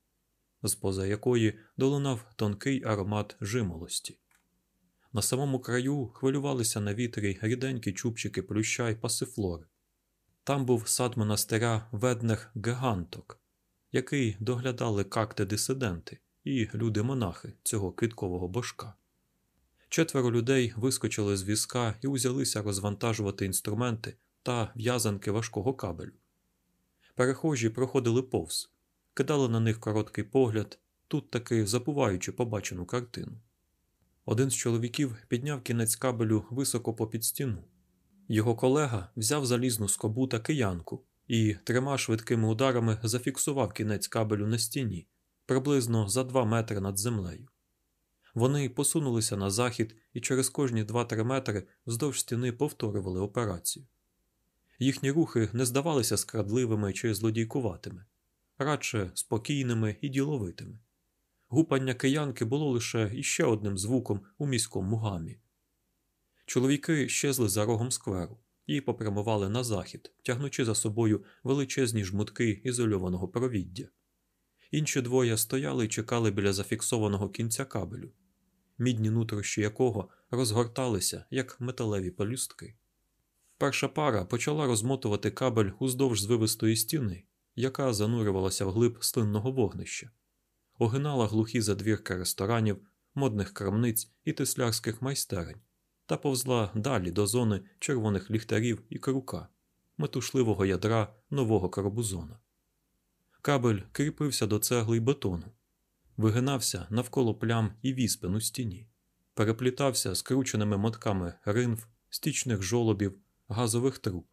з поза якої долунав тонкий аромат жимолості. На самому краю хвилювалися на вітрі ріденькі чубчики плюща й пасифлори. Там був сад монастиря ведних гиганток, який доглядали какти дисиденти і люди-монахи цього квіткового божка. Четверо людей вискочили з візка і узялися розвантажувати інструменти та в'язанки важкого кабелю. Перехожі проходили повз, кидали на них короткий погляд, тут таки забуваючи побачену картину. Один з чоловіків підняв кінець кабелю високо попід стіну. Його колега взяв залізну скобу та киянку і трьома швидкими ударами зафіксував кінець кабелю на стіні приблизно за два метри над землею. Вони посунулися на захід і через кожні 2-3 метри вздовж стіни повторювали операцію. Їхні рухи не здавалися скрадливими чи злодійкуватими, радше спокійними і діловитими. Гупання киянки було лише іще одним звуком у міському гамі. Чоловіки щезли за рогом скверу і попрямували на захід, тягнучи за собою величезні жмутки ізольованого провіддя. Інші двоє стояли і чекали біля зафіксованого кінця кабелю, мідні нутрощі якого розгорталися, як металеві пелюстки. Перша пара почала розмотувати кабель уздовж звивистої стіни, яка занурювалася вглиб слинного вогнища, огинала глухі задвірки ресторанів, модних крамниць і теслярських майстерень та повзла далі до зони червоних ліхтарів і крука, метушливого ядра нового карбузона. Кабель кріпився до цегли й бетону, вигинався навколо плям і віспин у стіні, переплітався скрученими мотками ринв, стічних жолобів, газових труб,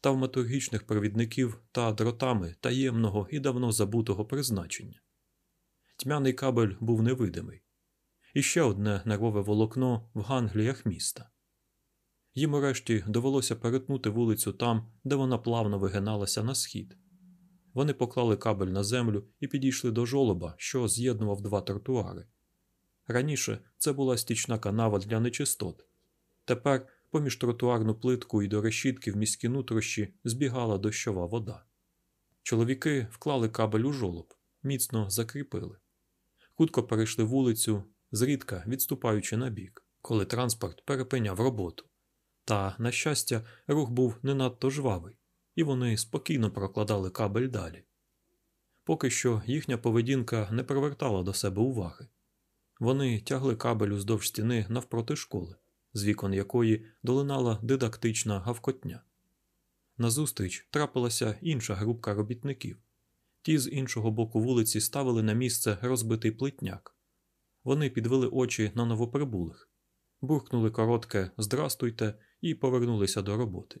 тавматургічних провідників та дротами таємного і давно забутого призначення. Тьмяний кабель був невидимий. І ще одне нервове волокно в гангліях міста. Їм урешті довелося перетнути вулицю там, де вона плавно вигиналася на схід. Вони поклали кабель на землю і підійшли до жолоба, що з'єднував два тротуари. Раніше це була стічна канава для нечистот. Тепер поміж тротуарну плитку і до решітки в міські нутрощі збігала дощова вода. Чоловіки вклали кабель у жолоб, міцно закріпили. Хутко перейшли вулицю, зрідка відступаючи на бік, коли транспорт перепиняв роботу. Та, на щастя, рух був не надто жвавий і вони спокійно прокладали кабель далі. Поки що їхня поведінка не привертала до себе уваги. Вони тягли кабель уздовж стіни навпроти школи, з вікон якої долинала дидактична гавкотня. Назустріч трапилася інша групка робітників. Ті з іншого боку вулиці ставили на місце розбитий плитняк. Вони підвели очі на новоприбулих, буркнули коротке Здрастуйте і повернулися до роботи.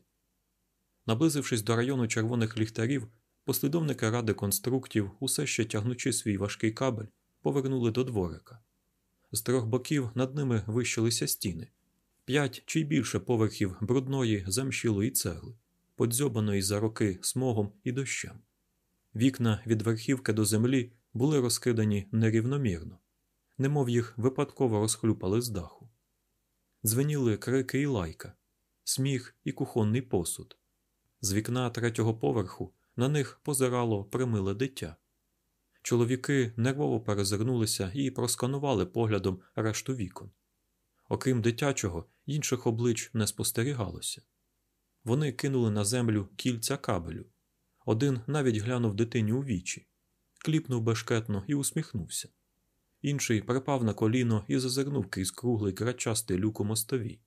Наблизившись до району червоних ліхтарів, послідовники ради конструктів, усе ще тягнучи свій важкий кабель, повернули до дворика. З трьох боків над ними вищилися стіни, п'ять чи більше поверхів брудної замшілої цегли, подзьобаної за роки смогом і дощем. Вікна від верхівки до землі були розкидані нерівномірно, немов їх випадково розхлюпали з даху. Дзвеніли крики і лайка, сміх і кухонний посуд. З вікна третього поверху на них позирало примиле дитя. Чоловіки нервово перезирнулися і просканували поглядом решту вікон. Окрім дитячого, інших облич не спостерігалося. Вони кинули на землю кільця кабелю. Один навіть глянув дитині у вічі, кліпнув бешкетно і усміхнувся. Інший припав на коліно і зазирнув крізь круглий крачастий люк у мостовій.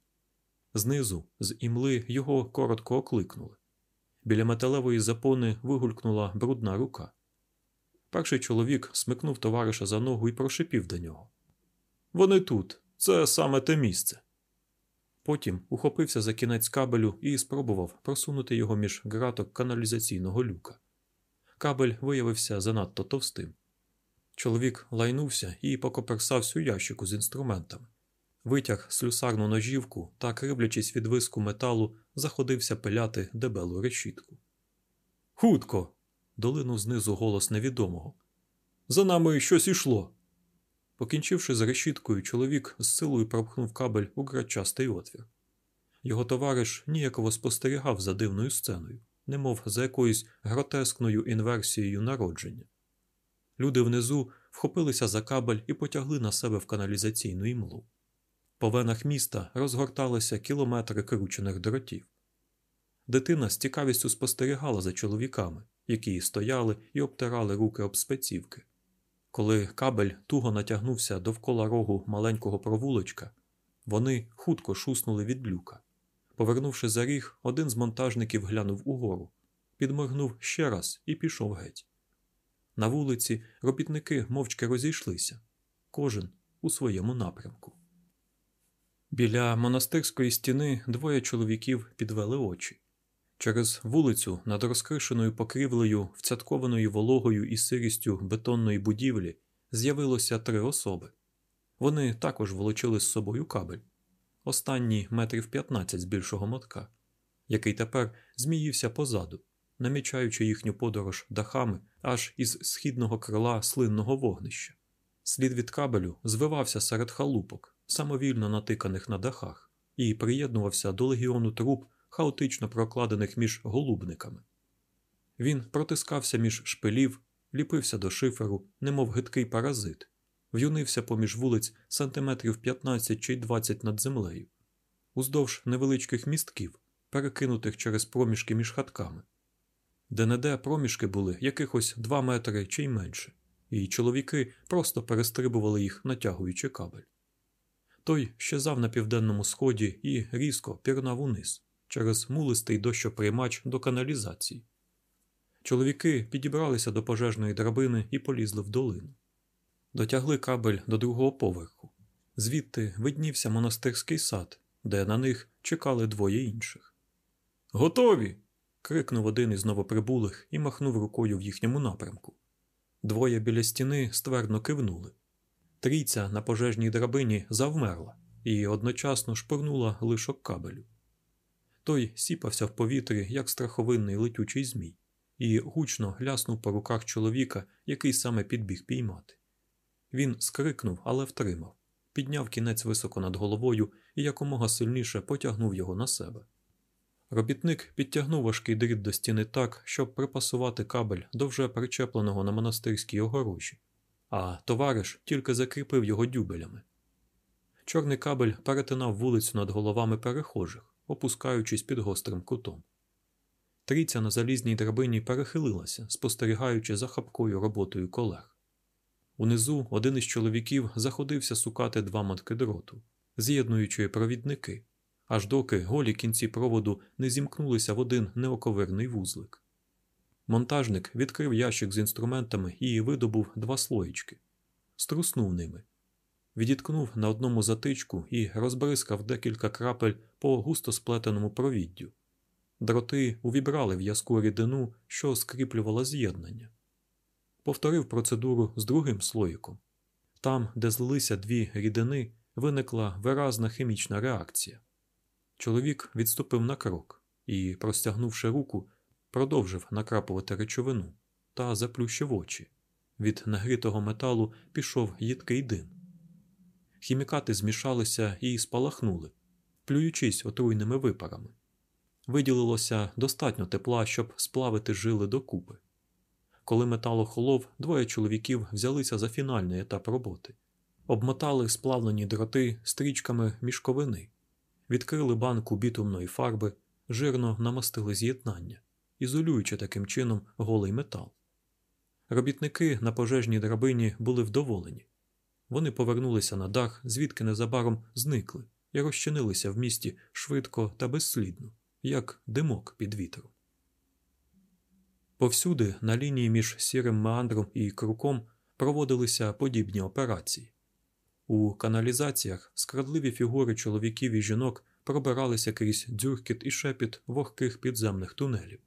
Знизу, з імли, його коротко окликнули. Біля металевої запони вигулькнула брудна рука. Перший чоловік смикнув товариша за ногу і прошипів до нього. Вони тут, це саме те місце. Потім ухопився за кінець кабелю і спробував просунути його між ґраток каналізаційного люка. Кабель виявився занадто товстим. Чоловік лайнувся і покоперсався у ящику з інструментами. Витяг слюсарну ножівку та, кривлячись від виску металу, заходився пиляти дебелу решітку. Хутко. долинув знизу голос невідомого. За нами щось ішло. Покінчивши з решіткою, чоловік з силою пропхнув кабель у грачастий отвір. Його товариш ніяково спостерігав за дивною сценою, немов за якоюсь гротескною інверсією народження. Люди внизу вхопилися за кабель і потягли на себе в каналізаційну імлу. По венах міста розгорталися кілометри кручених дротів. Дитина з цікавістю спостерігала за чоловіками, які стояли і обтирали руки об спецівки. Коли кабель туго натягнувся довкола рогу маленького провулочка, вони хутко шуснули від люка. Повернувши за ріг, один з монтажників глянув угору, підморгнув ще раз і пішов геть. На вулиці робітники мовчки розійшлися, кожен у своєму напрямку. Біля монастирської стіни двоє чоловіків підвели очі. Через вулицю над розкришеною покрівлею, вцяткованою вологою і сирістю бетонної будівлі з'явилося три особи. Вони також волочили з собою кабель, останній метрів 15 з більшого мотка, який тепер зміївся позаду, намічаючи їхню подорож дахами аж із східного крила слинного вогнища. Слід від кабелю звивався серед халупок, самовільно натиканих на дахах, і приєднувався до легіону труб хаотично прокладених між голубниками. Він протискався між шпилів, ліпився до шиферу, немов гидкий паразит, в'юнився поміж вулиць сантиметрів 15 чи 20 над землею, уздовж невеличких містків, перекинутих через проміжки між хатками. Де-не-де проміжки були якихось 2 метри чи й менше, і чоловіки просто перестрибували їх, натягуючи кабель. Той щезав на південному сході і різко пірнав униз через мулистий дощоприймач до каналізації. Чоловіки підібралися до пожежної драбини і полізли в долину. Дотягли кабель до другого поверху. Звідти виднівся монастирський сад, де на них чекали двоє інших. Готові. Крикнув один із новоприбулих і махнув рукою в їхньому напрямку. Двоє біля стіни ствердно кивнули. Трійця на пожежній драбині завмерла і одночасно шпурнула лишок кабелю. Той сіпався в повітрі, як страховинний летючий змій, і гучно гляснув по руках чоловіка, який саме підбіг піймати. Він скрикнув, але втримав, підняв кінець високо над головою і якомога сильніше потягнув його на себе. Робітник підтягнув важкий дріт до стіни так, щоб припасувати кабель до вже причепленого на монастирській огорожі, а товариш тільки закріпив його дюбелями. Чорний кабель перетинав вулицю над головами перехожих опускаючись під гострим кутом. Трійця на залізній драбині перехилилася, спостерігаючи за хапкою роботою колег. Унизу один із чоловіків заходився сукати два мотки дроту, з'єднуючи провідники, аж доки голі кінці проводу не зімкнулися в один неоковирний вузлик. Монтажник відкрив ящик з інструментами і видобув два слоїчки, струснув ними, відіткнув на одному затичку і розбризкав декілька крапель по густо сплетеному провіддю. Дроти увібрали в'язку рідину, що скріплювала з'єднання. Повторив процедуру з другим слоїком. Там, де злилися дві рідини, виникла виразна хімічна реакція. Чоловік відступив на крок і, простягнувши руку, продовжив накрапувати речовину та заплющив очі. Від нагрітого металу пішов їдкий дим. Хімікати змішалися і спалахнули, плюючись отруйними випарами. Виділилося достатньо тепла, щоб сплавити жили докупи. Коли метал охолов, двоє чоловіків взялися за фінальний етап роботи, обмотали сплавлені дроти стрічками мішковини, відкрили банку бітумної фарби, жирно намастили з'єднання, ізолюючи таким чином голий метал. Робітники на пожежній драбині були вдоволені. Вони повернулися на дах, звідки незабаром зникли і розчинилися в місті швидко та безслідно, як димок під вітром. Повсюди, на лінії між сірим меандром і круком, проводилися подібні операції. У каналізаціях скрадливі фігури чоловіків і жінок пробиралися крізь дзюркіт і шепіт вогких підземних тунелів.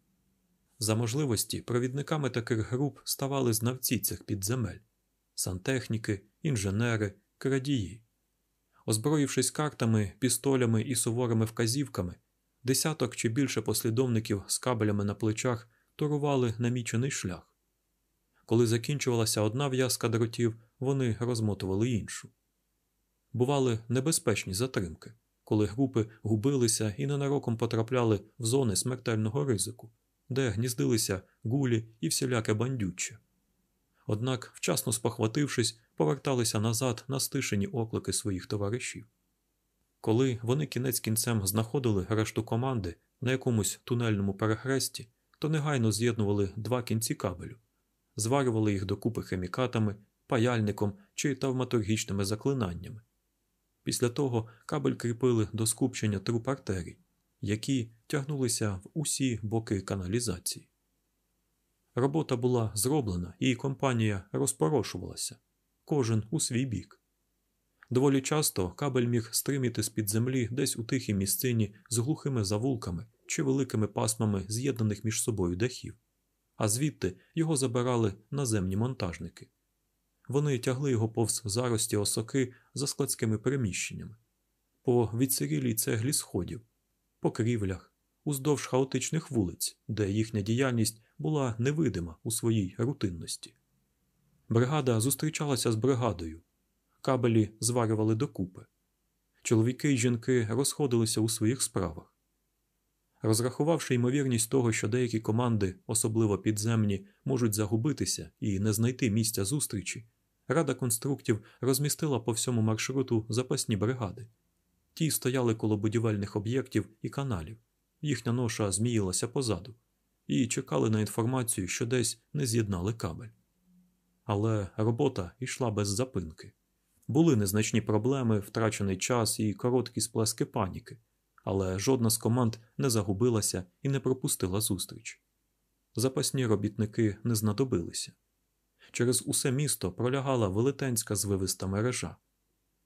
За можливості провідниками таких груп ставали знавці цих підземель сантехніки, інженери, крадії. Озброївшись картами, пістолями і суворими вказівками, десяток чи більше послідовників з кабелями на плечах турували намічений шлях. Коли закінчувалася одна в'язка дротів, вони розмотували іншу. Бували небезпечні затримки, коли групи губилися і ненароком потрапляли в зони смертельного ризику, де гніздилися гулі і всіляке бандюче. Однак, вчасно спохватившись, поверталися назад на стишені оклики своїх товаришів. Коли вони кінець кінцем знаходили решту команди на якомусь тунельному перехресті, то негайно з'єднували два кінці кабелю, зварювали їх докупи хімікатами, паяльником чи тавматургічними заклинаннями. Після того кабель кріпили до скупчення труб артерій, які тягнулися в усі боки каналізації. Робота була зроблена, і компанія розпорошувалася, кожен у свій бік. Доволі часто кабель міг стриміти з-під землі десь у тихій місцині з глухими завулками чи великими пасмами з'єднаних між собою дахів, а звідти його забирали наземні монтажники. Вони тягли його повз зарості осоки за складськими переміщеннями, по відсирілій цеглі сходів, по крівлях, уздовж хаотичних вулиць, де їхня діяльність була невидима у своїй рутинності. Бригада зустрічалася з бригадою, кабелі зварювали докупи. Чоловіки й жінки розходилися у своїх справах. Розрахувавши ймовірність того, що деякі команди, особливо підземні, можуть загубитися і не знайти місця зустрічі, Рада конструктів розмістила по всьому маршруту запасні бригади. Ті стояли коло будівельних об'єктів і каналів, їхня ноша зміїлася позаду, і чекали на інформацію, що десь не з'єднали кабель. Але робота йшла без запинки. Були незначні проблеми, втрачений час і короткі сплески паніки, але жодна з команд не загубилася і не пропустила зустріч. Запасні робітники не знадобилися. Через усе місто пролягала велетенська звивиста мережа.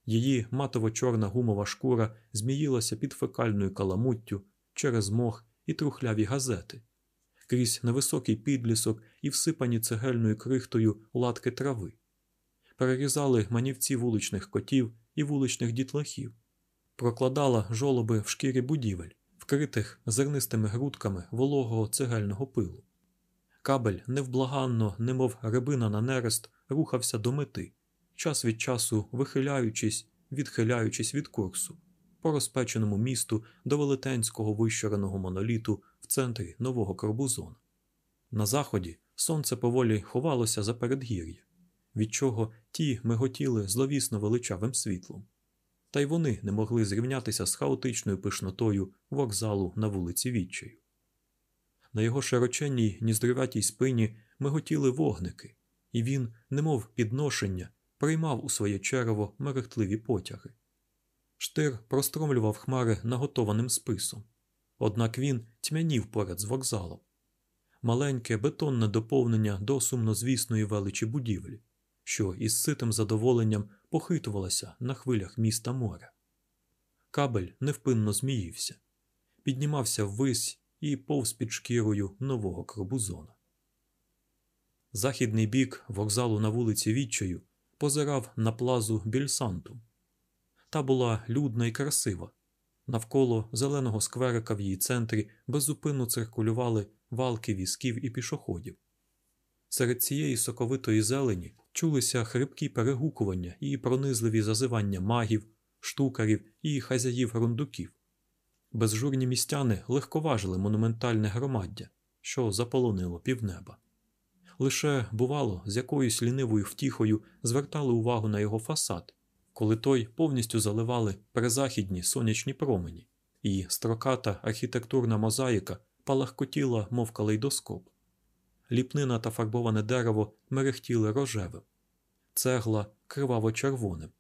Її матово-чорна гумова шкура зміїлася під фекальною каламуттю через мох і трухляві газети, крізь невисокий підлісок і всипані цегельною крихтою латки трави, перерізали манівці вуличних котів і вуличних дітлахів, прокладала жолоби в шкірі будівель, вкритих зернистими грудками вологого цегельного пилу. Кабель невблаганно, немов рибина на нерест, рухався до мети, час від часу вихиляючись, відхиляючись від курсу, по розпеченому місту до велетенського вищореного моноліту в центрі нового Корбузона. На заході сонце поволі ховалося за передгір'я, від чого ті миготіли зловісно величавим світлом, та й вони не могли зрівнятися з хаотичною пишнотою вокзалу на вулиці Відчаю. На його широченній ніздриватій спині миготіли вогники, і він, немов підношення, приймав у своє черево мерехтливі потяги. Штир простромлював хмари наготованим списом, однак він тьмянів поряд з вокзалом. Маленьке бетонне доповнення до сумнозвісної величі будівлі, що із ситим задоволенням похитувалася на хвилях міста моря. Кабель невпинно зміївся, піднімався ввись і повз під шкірою нового крабузона. Західний бік вокзалу на вулиці Відчаю позирав на плазу Більсанту. Та була людна і красива. Навколо зеленого скверика в її центрі беззупинно циркулювали валки візків і пішоходів. Серед цієї соковитої зелені чулися хрипкі перегукування і пронизливі зазивання магів, штукарів і хазяїв рундуків. Безжурні містяни легковажили монументальне громаддя, що заполонило півнеба. Лише, бувало, з якоюсь лінивою втіхою звертали увагу на його фасад, коли той повністю заливали призахідні сонячні промені, і строката архітектурна мозаїка палахкотіла, мов калейдоскоп. Ліпнина та фарбоване дерево мерехтіли рожевим, цегла криваво-червоним,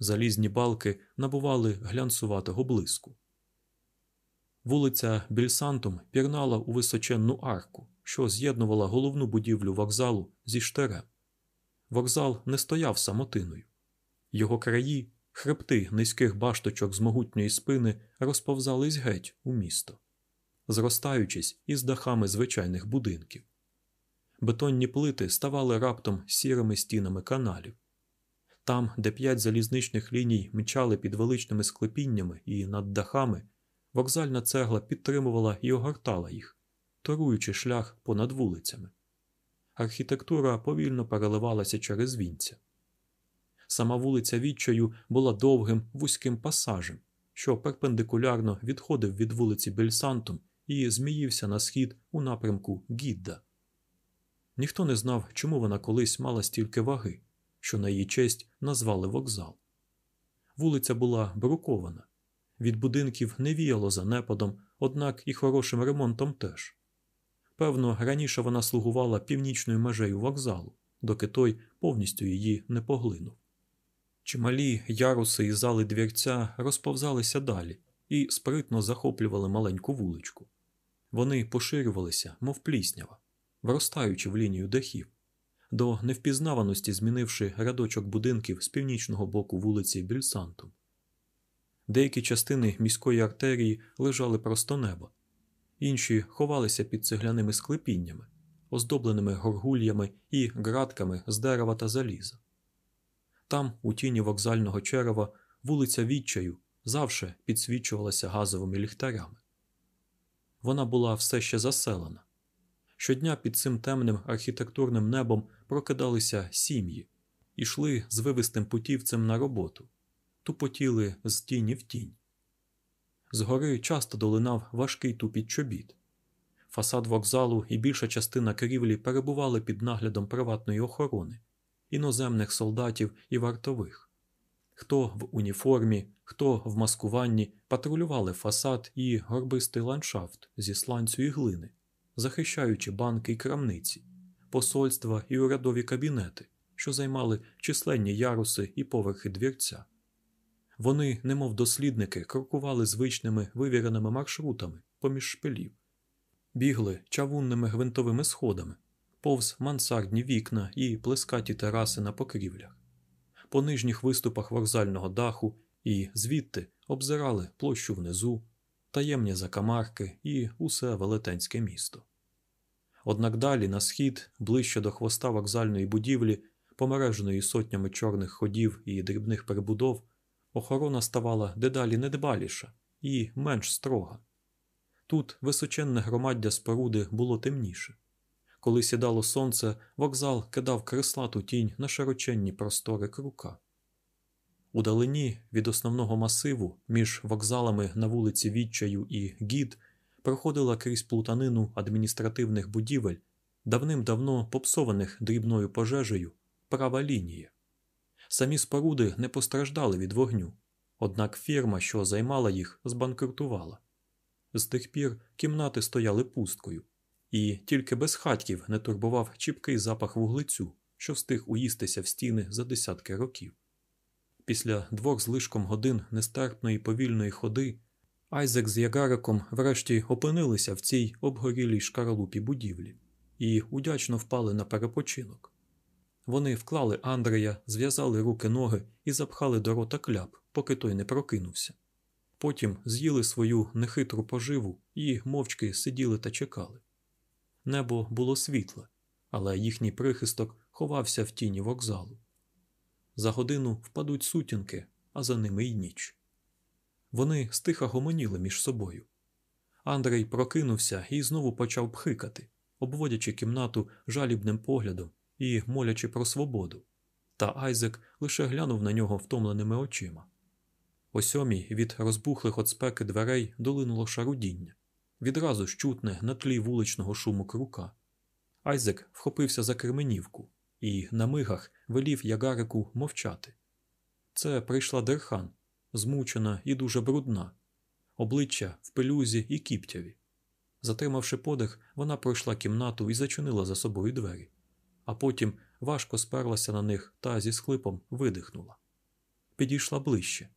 залізні балки набували глянцуватого блиску. Вулиця Більсантум пірнала у височенну арку, що з'єднувала головну будівлю вокзалу зі штирем. Вокзал не стояв самотиною. Його краї, хребти низьких башточок з могутньої спини розповзались геть у місто, зростаючись із дахами звичайних будинків. Бетонні плити ставали раптом сірими стінами каналів. Там, де п'ять залізничних ліній мчали під величними склепіннями і над дахами, вокзальна цегла підтримувала і огортала їх, торуючи шлях понад вулицями. Архітектура повільно переливалася через вінця. Сама вулиця Відчаю була довгим вузьким пасажем, що перпендикулярно відходив від вулиці Бельсантум і зміївся на схід у напрямку Гідда. Ніхто не знав, чому вона колись мала стільки ваги, що на її честь назвали вокзал. Вулиця була брукована, від будинків не віяло занепадом, однак і хорошим ремонтом теж. Певно, раніше вона слугувала північною межею вокзалу, доки той повністю її не поглинув. Чималі яруси і зали двірця розповзалися далі і спритно захоплювали маленьку вуличку. Вони поширювалися, мов пліснява, вростаючи в лінію дахів, до невпізнаваності змінивши рядочок будинків з північного боку вулиці Більсантум. Деякі частини міської артерії лежали просто неба, інші ховалися під цегляними склепіннями, оздобленими горгульями і ґратками з дерева та заліза. Там, у тіні вокзального черева, вулиця Відчаю завше підсвічувалася газовими ліхтарями. Вона була все ще заселена. Щодня під цим темним архітектурним небом прокидалися сім'ї, ішли з вивистим путівцем на роботу, тупотіли з тіні в тінь. Згори часто долинав важкий тупіт чобіт. Фасад вокзалу і більша частина керівлі перебували під наглядом приватної охорони, іноземних солдатів і вартових. Хто в уніформі, хто в маскуванні патрулювали фасад і горбистий ландшафт зі сланцю і глини, захищаючи банки й крамниці, посольства і урядові кабінети, що займали численні яруси і поверхи двірця. Вони, немов дослідники, крокували звичними вивіреними маршрутами поміж шпилів, бігли чавунними гвинтовими сходами, повз мансардні вікна і плескаті тераси на покрівлях, по нижніх виступах вокзального даху і звідти обзирали площу внизу, таємні закамарки і усе велетенське місто. Однак далі, на схід, ближче до хвоста вокзальної будівлі, помереженої сотнями чорних ходів і дрібних перебудов, охорона ставала дедалі недбаліша і менш строга. Тут височенне громаддя споруди було темніше. Коли сідало сонце, вокзал кидав креслату тінь на широченні простори крука. Удалині від основного масиву між вокзалами на вулиці Відчаю і Гід проходила крізь плутанину адміністративних будівель, давним-давно попсованих дрібною пожежею, права лінія. Самі споруди не постраждали від вогню, однак фірма, що займала їх, збанкрутувала. З тих пір кімнати стояли пусткою, і тільки без хатків не турбував чіпкий запах вуглецю, що встиг уїстися в стіни за десятки років. Після двох з лишком годин нестерпної повільної ходи Айзек з Ягариком врешті опинилися в цій обгорілій шкаралупі будівлі і удячно впали на перепочинок. Вони вклали Андрея, зв'язали руки ноги і запхали до рота кляп, поки той не прокинувся. Потім з'їли свою нехитру поживу і мовчки сиділи та чекали. Небо було світле, але їхній прихисток ховався в тіні вокзалу. За годину впадуть сутінки, а за ними й ніч. Вони стиха гомоніли між собою. Андрей прокинувся і знову почав пхикати, обводячи кімнату жалібним поглядом і молячи про свободу. Та Айзек лише глянув на нього втомленими очима. О сьомій від розбухлих от спеки дверей долинуло шарудіння, відразу ж чутне на тлі вуличного шуму крука. Айзек вхопився за керменівку і на мигах велів ягарику мовчати. Це прийшла дерхан, змучена і дуже брудна, обличчя в пилюзі і кіптяві. Затримавши подих, вона пройшла кімнату і зачинила за собою двері, а потім важко сперлася на них та зі схлипом видихнула. Підійшла ближче,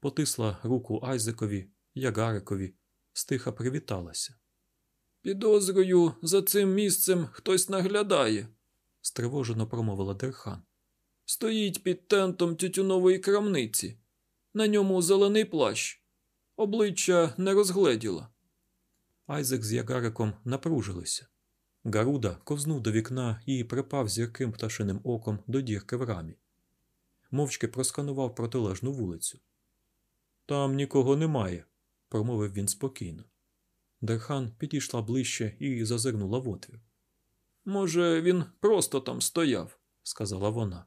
потисла руку Айзекові, Ягарикові, стиха привіталася. Підозрюю, за цим місцем хтось наглядає, стривожено промовила Дерхан. Стоїть під тентом тютюнової крамниці. На ньому зелений плащ. Обличчя не розгледіла. Айзек з Ягариком напружилися. Гаруда ковзнув до вікна і припав зірким пташиним оком до дірки в рамі. Мовчки просканував протилежну вулицю. Там нікого немає, промовив він спокійно. Дерхан підійшла ближче і зазирнула в отвір. Може, він просто там стояв, сказала вона.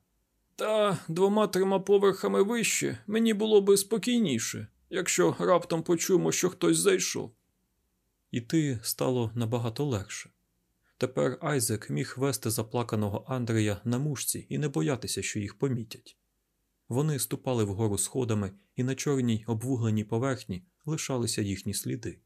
Та двома трьома поверхами вище мені було би спокійніше, якщо раптом почуємо, що хтось зайшов. Іти стало набагато легше. Тепер Айзек міг вести заплаканого Андрея на мушці і не боятися, що їх помітять. Вони ступали вгору сходами, і на чорній обвугленій поверхні лишалися їхні сліди.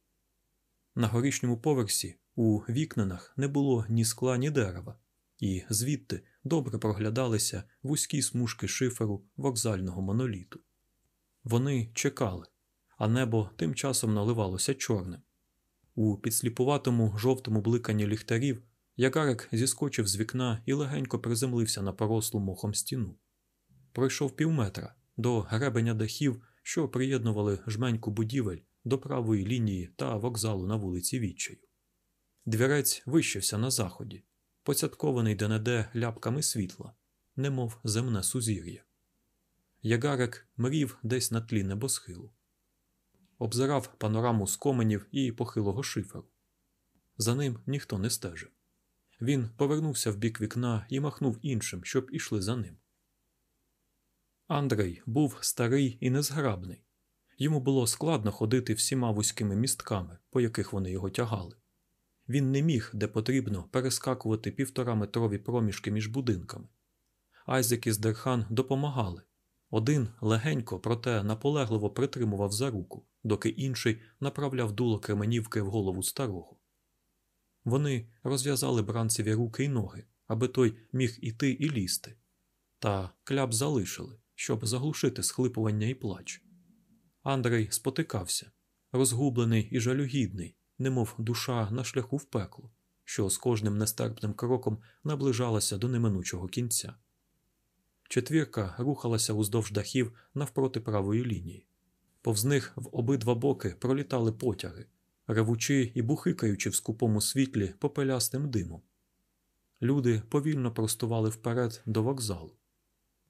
На горішньому поверсі у вікненах не було ні скла, ні дерева, і звідти добре проглядалися вузькі смужки шиферу вокзального моноліту. Вони чекали, а небо тим часом наливалося чорним. У підсліпуватому жовтому бликанні ліхтарів ягарик зіскочив з вікна і легенько приземлився на порослу мохом стіну. Пройшов півметра до гребеня дахів, що приєднували жменьку будівель до правої лінії та вокзалу на вулиці Відчаю. Двірець вищився на заході, поцяткований де-не-де ляпками світла, немов земне сузір'я. Ягарик мрів десь на тлі небосхилу. Обзирав панораму з коменів і похилого шиферу. За ним ніхто не стежив. Він повернувся в бік вікна і махнув іншим, щоб ішли за ним. Андрей був старий і незграбний. Йому було складно ходити всіма вузькими містками, по яких вони його тягали. Він не міг, де потрібно, перескакувати півтораметрові проміжки між будинками. Айзек і Здерхан допомагали. Один легенько, проте наполегливо притримував за руку, доки інший направляв дуло кременівки в голову старого. Вони розв'язали бранцеві руки й ноги, аби той міг іти і лізти, та кляп залишили, щоб заглушити схлипування і плач. Андрей спотикався, розгублений і жалюгідний, немов душа на шляху в пекло, що з кожним нестерпним кроком наближалася до неминучого кінця. Четвірка рухалася уздовж дахів навпроти правої лінії. Повз них в обидва боки пролітали потяги, ревучи і бухикаючи в скупому світлі попелястим димом. Люди повільно простували вперед до вокзалу.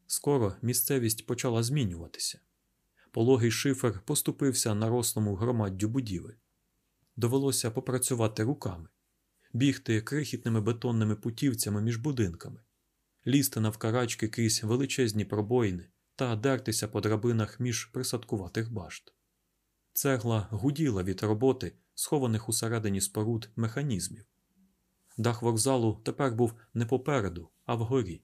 Скоро місцевість почала змінюватися. Пологий шифер поступився нарослому громаддю будівель. Довелося попрацювати руками, бігти крихітними бетонними путівцями між будинками, лізти навкарачки крізь величезні пробоїни та дертися по драбинах між присадкуватих башт. Цегла гуділа від роботи, схованих усередині споруд механізмів. Дах вокзалу тепер був не попереду, а вгорі.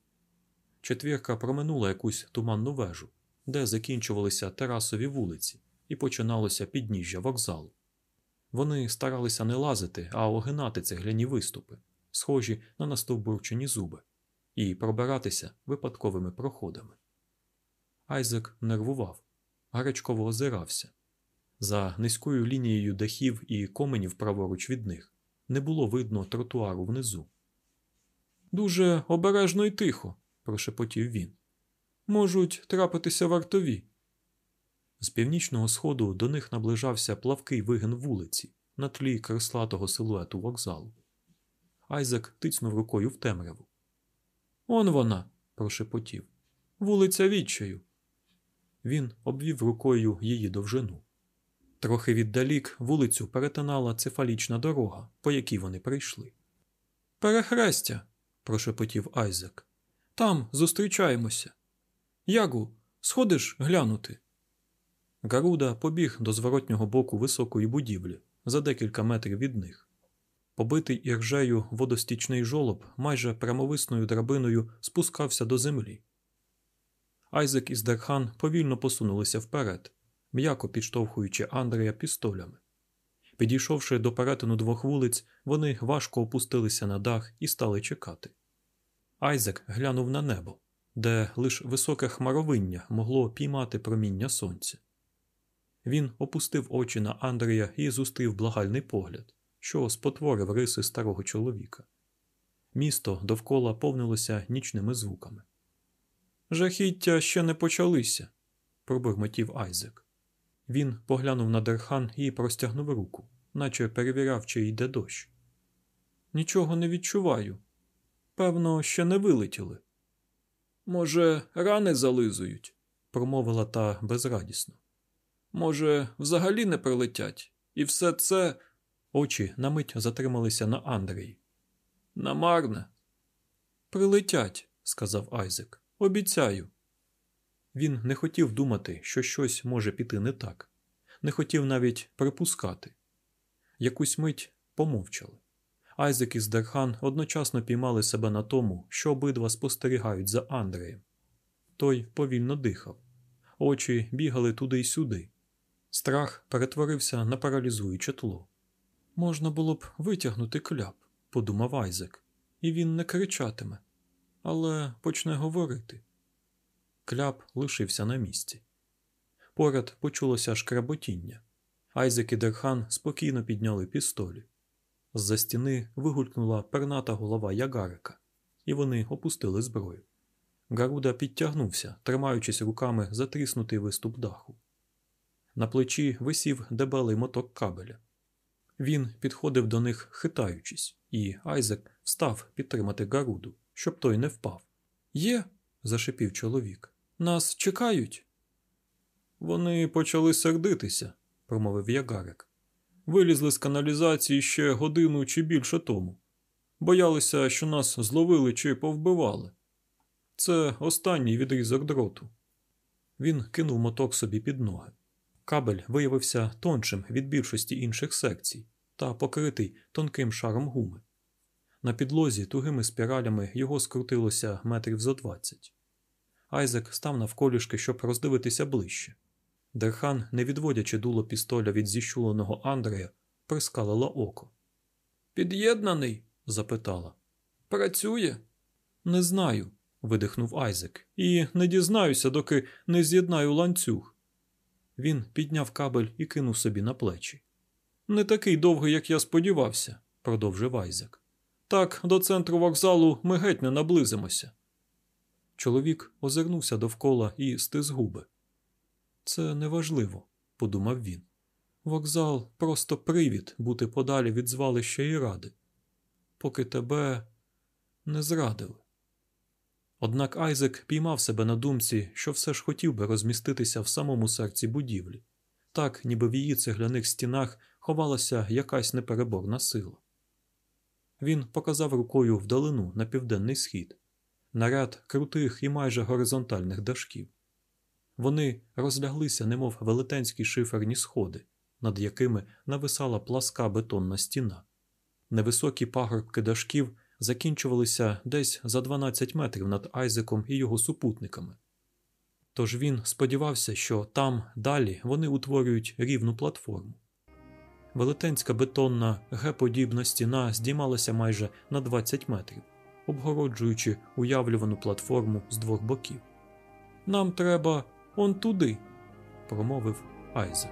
Четвірка проминула якусь туманну вежу, де закінчувалися терасові вулиці і починалося підніжжя вокзалу. Вони старалися не лазити, а огинати цегляні виступи, схожі на настовбурчені зуби. і пробиратися випадковими проходами. Айзек нервував, гарячково озирався. За низькою лінією дахів і коменів праворуч від них не було видно тротуару внизу. Дуже обережно і тихо, прошепотів він. Можуть трапитися вартові. З північного сходу до них наближався плавкий вигин вулиці на тлі креслатого силуету вокзалу. Айзек тицнув рукою в темряву. Он вона, прошепотів. Вулиця відчаю. Він обвів рукою її довжину. Трохи віддалік вулицю перетинала цефалічна дорога, по якій вони прийшли. Перехрестя, прошепотів Айзек. Там зустрічаємося. Ягу, сходиш глянути. Гаруда побіг до зворотнього боку високої будівлі за декілька метрів від них. Побитий іржею водостічний жолоб майже прямовисною драбиною спускався до землі. Айзек і Здерхан повільно посунулися вперед, м'яко підштовхуючи Андрея пістолями. Підійшовши до перетину двох вулиць, вони важко опустилися на дах і стали чекати. Айзек глянув на небо, де лише високе хмаровиння могло піймати проміння сонця. Він опустив очі на Андрея і зустрів благальний погляд, що спотворив риси старого чоловіка. Місто довкола повнилося нічними звуками. Жахіття ще не почалися, пробурмотів Айзек. Він поглянув на Дерхан і простягнув руку, наче перевіряв, чи йде дощ. Нічого не відчуваю. Певно, ще не вилетіли. Може, рани зализують, промовила та безрадісно. Може, взагалі не прилетять, і все це. Очі на мить затрималися на Андреї. Намарне. Прилетять, сказав Айзек. Обіцяю. Він не хотів думати, що щось може піти не так, не хотів навіть припускати. Якусь мить помовчали. Айзек і Здерхан одночасно піймали себе на тому, що обидва спостерігають за Андреєм. Той повільно дихав, очі бігали туди й сюди. Страх перетворився на паралізуюче тло. Можна було б витягнути кляп, подумав Айзек, і він не кричатиме, але почне говорити. Кляп лишився на місці. Поряд почулося шкреботіння. Айзек і Дерхан спокійно підняли пістолі. З-за стіни вигулькнула перната голова Ягарика, і вони опустили зброю. Гаруда підтягнувся, тримаючись руками за тріснутий виступ даху. На плечі висів дебелий моток кабеля. Він підходив до них, хитаючись, і Айзек встав підтримати Гаруду, щоб той не впав. Є, зашипів чоловік. Нас чекають. Вони почали сердитися, промовив ягарик. Вилізли з каналізації ще годину чи більше тому. Боялися, що нас зловили чи повбивали. Це останній відрізок дроту. Він кинув моток собі під ноги. Кабель виявився тоншим від більшості інших секцій та покритий тонким шаром гуми. На підлозі тугими спіралями його скрутилося метрів зо двадцять. Айзек став навколішки, щоб роздивитися ближче. Дерхан, не відводячи дуло пістоля від зіщуленого Андрея, прискалила око. Під'єднаний? запитала. Працює? Не знаю, видихнув Айзек, і не дізнаюся, доки не з'єднаю ланцюг. Він підняв кабель і кинув собі на плечі. Не такий довгий, як я сподівався, продовжив Айзек. Так, до центру вокзалу ми геть не наблизимося. Чоловік озирнувся довкола і стис губи. Це неважливо, подумав він. Вокзал просто привід бути подалі від звалища і ради, поки тебе не зрадили. Однак Айзек піймав себе на думці, що все ж хотів би розміститися в самому серці будівлі, так ніби в її цегляних стінах ховалася якась непереборна сила. Він показав рукою вдалину на південний схід, наряд крутих і майже горизонтальних дашків. Вони розляглися, немов велетенські шиферні сходи, над якими нависала пласка бетонна стіна. Невисокі пагорбки дашків закінчувалися десь за 12 метрів над Айзеком і його супутниками. Тож він сподівався, що там далі вони утворюють рівну платформу. Велетенська бетонна Г-подібна стіна здіймалася майже на 20 метрів, обгороджуючи уявлювану платформу з двох боків. Нам треба он туди, промовив Айзек.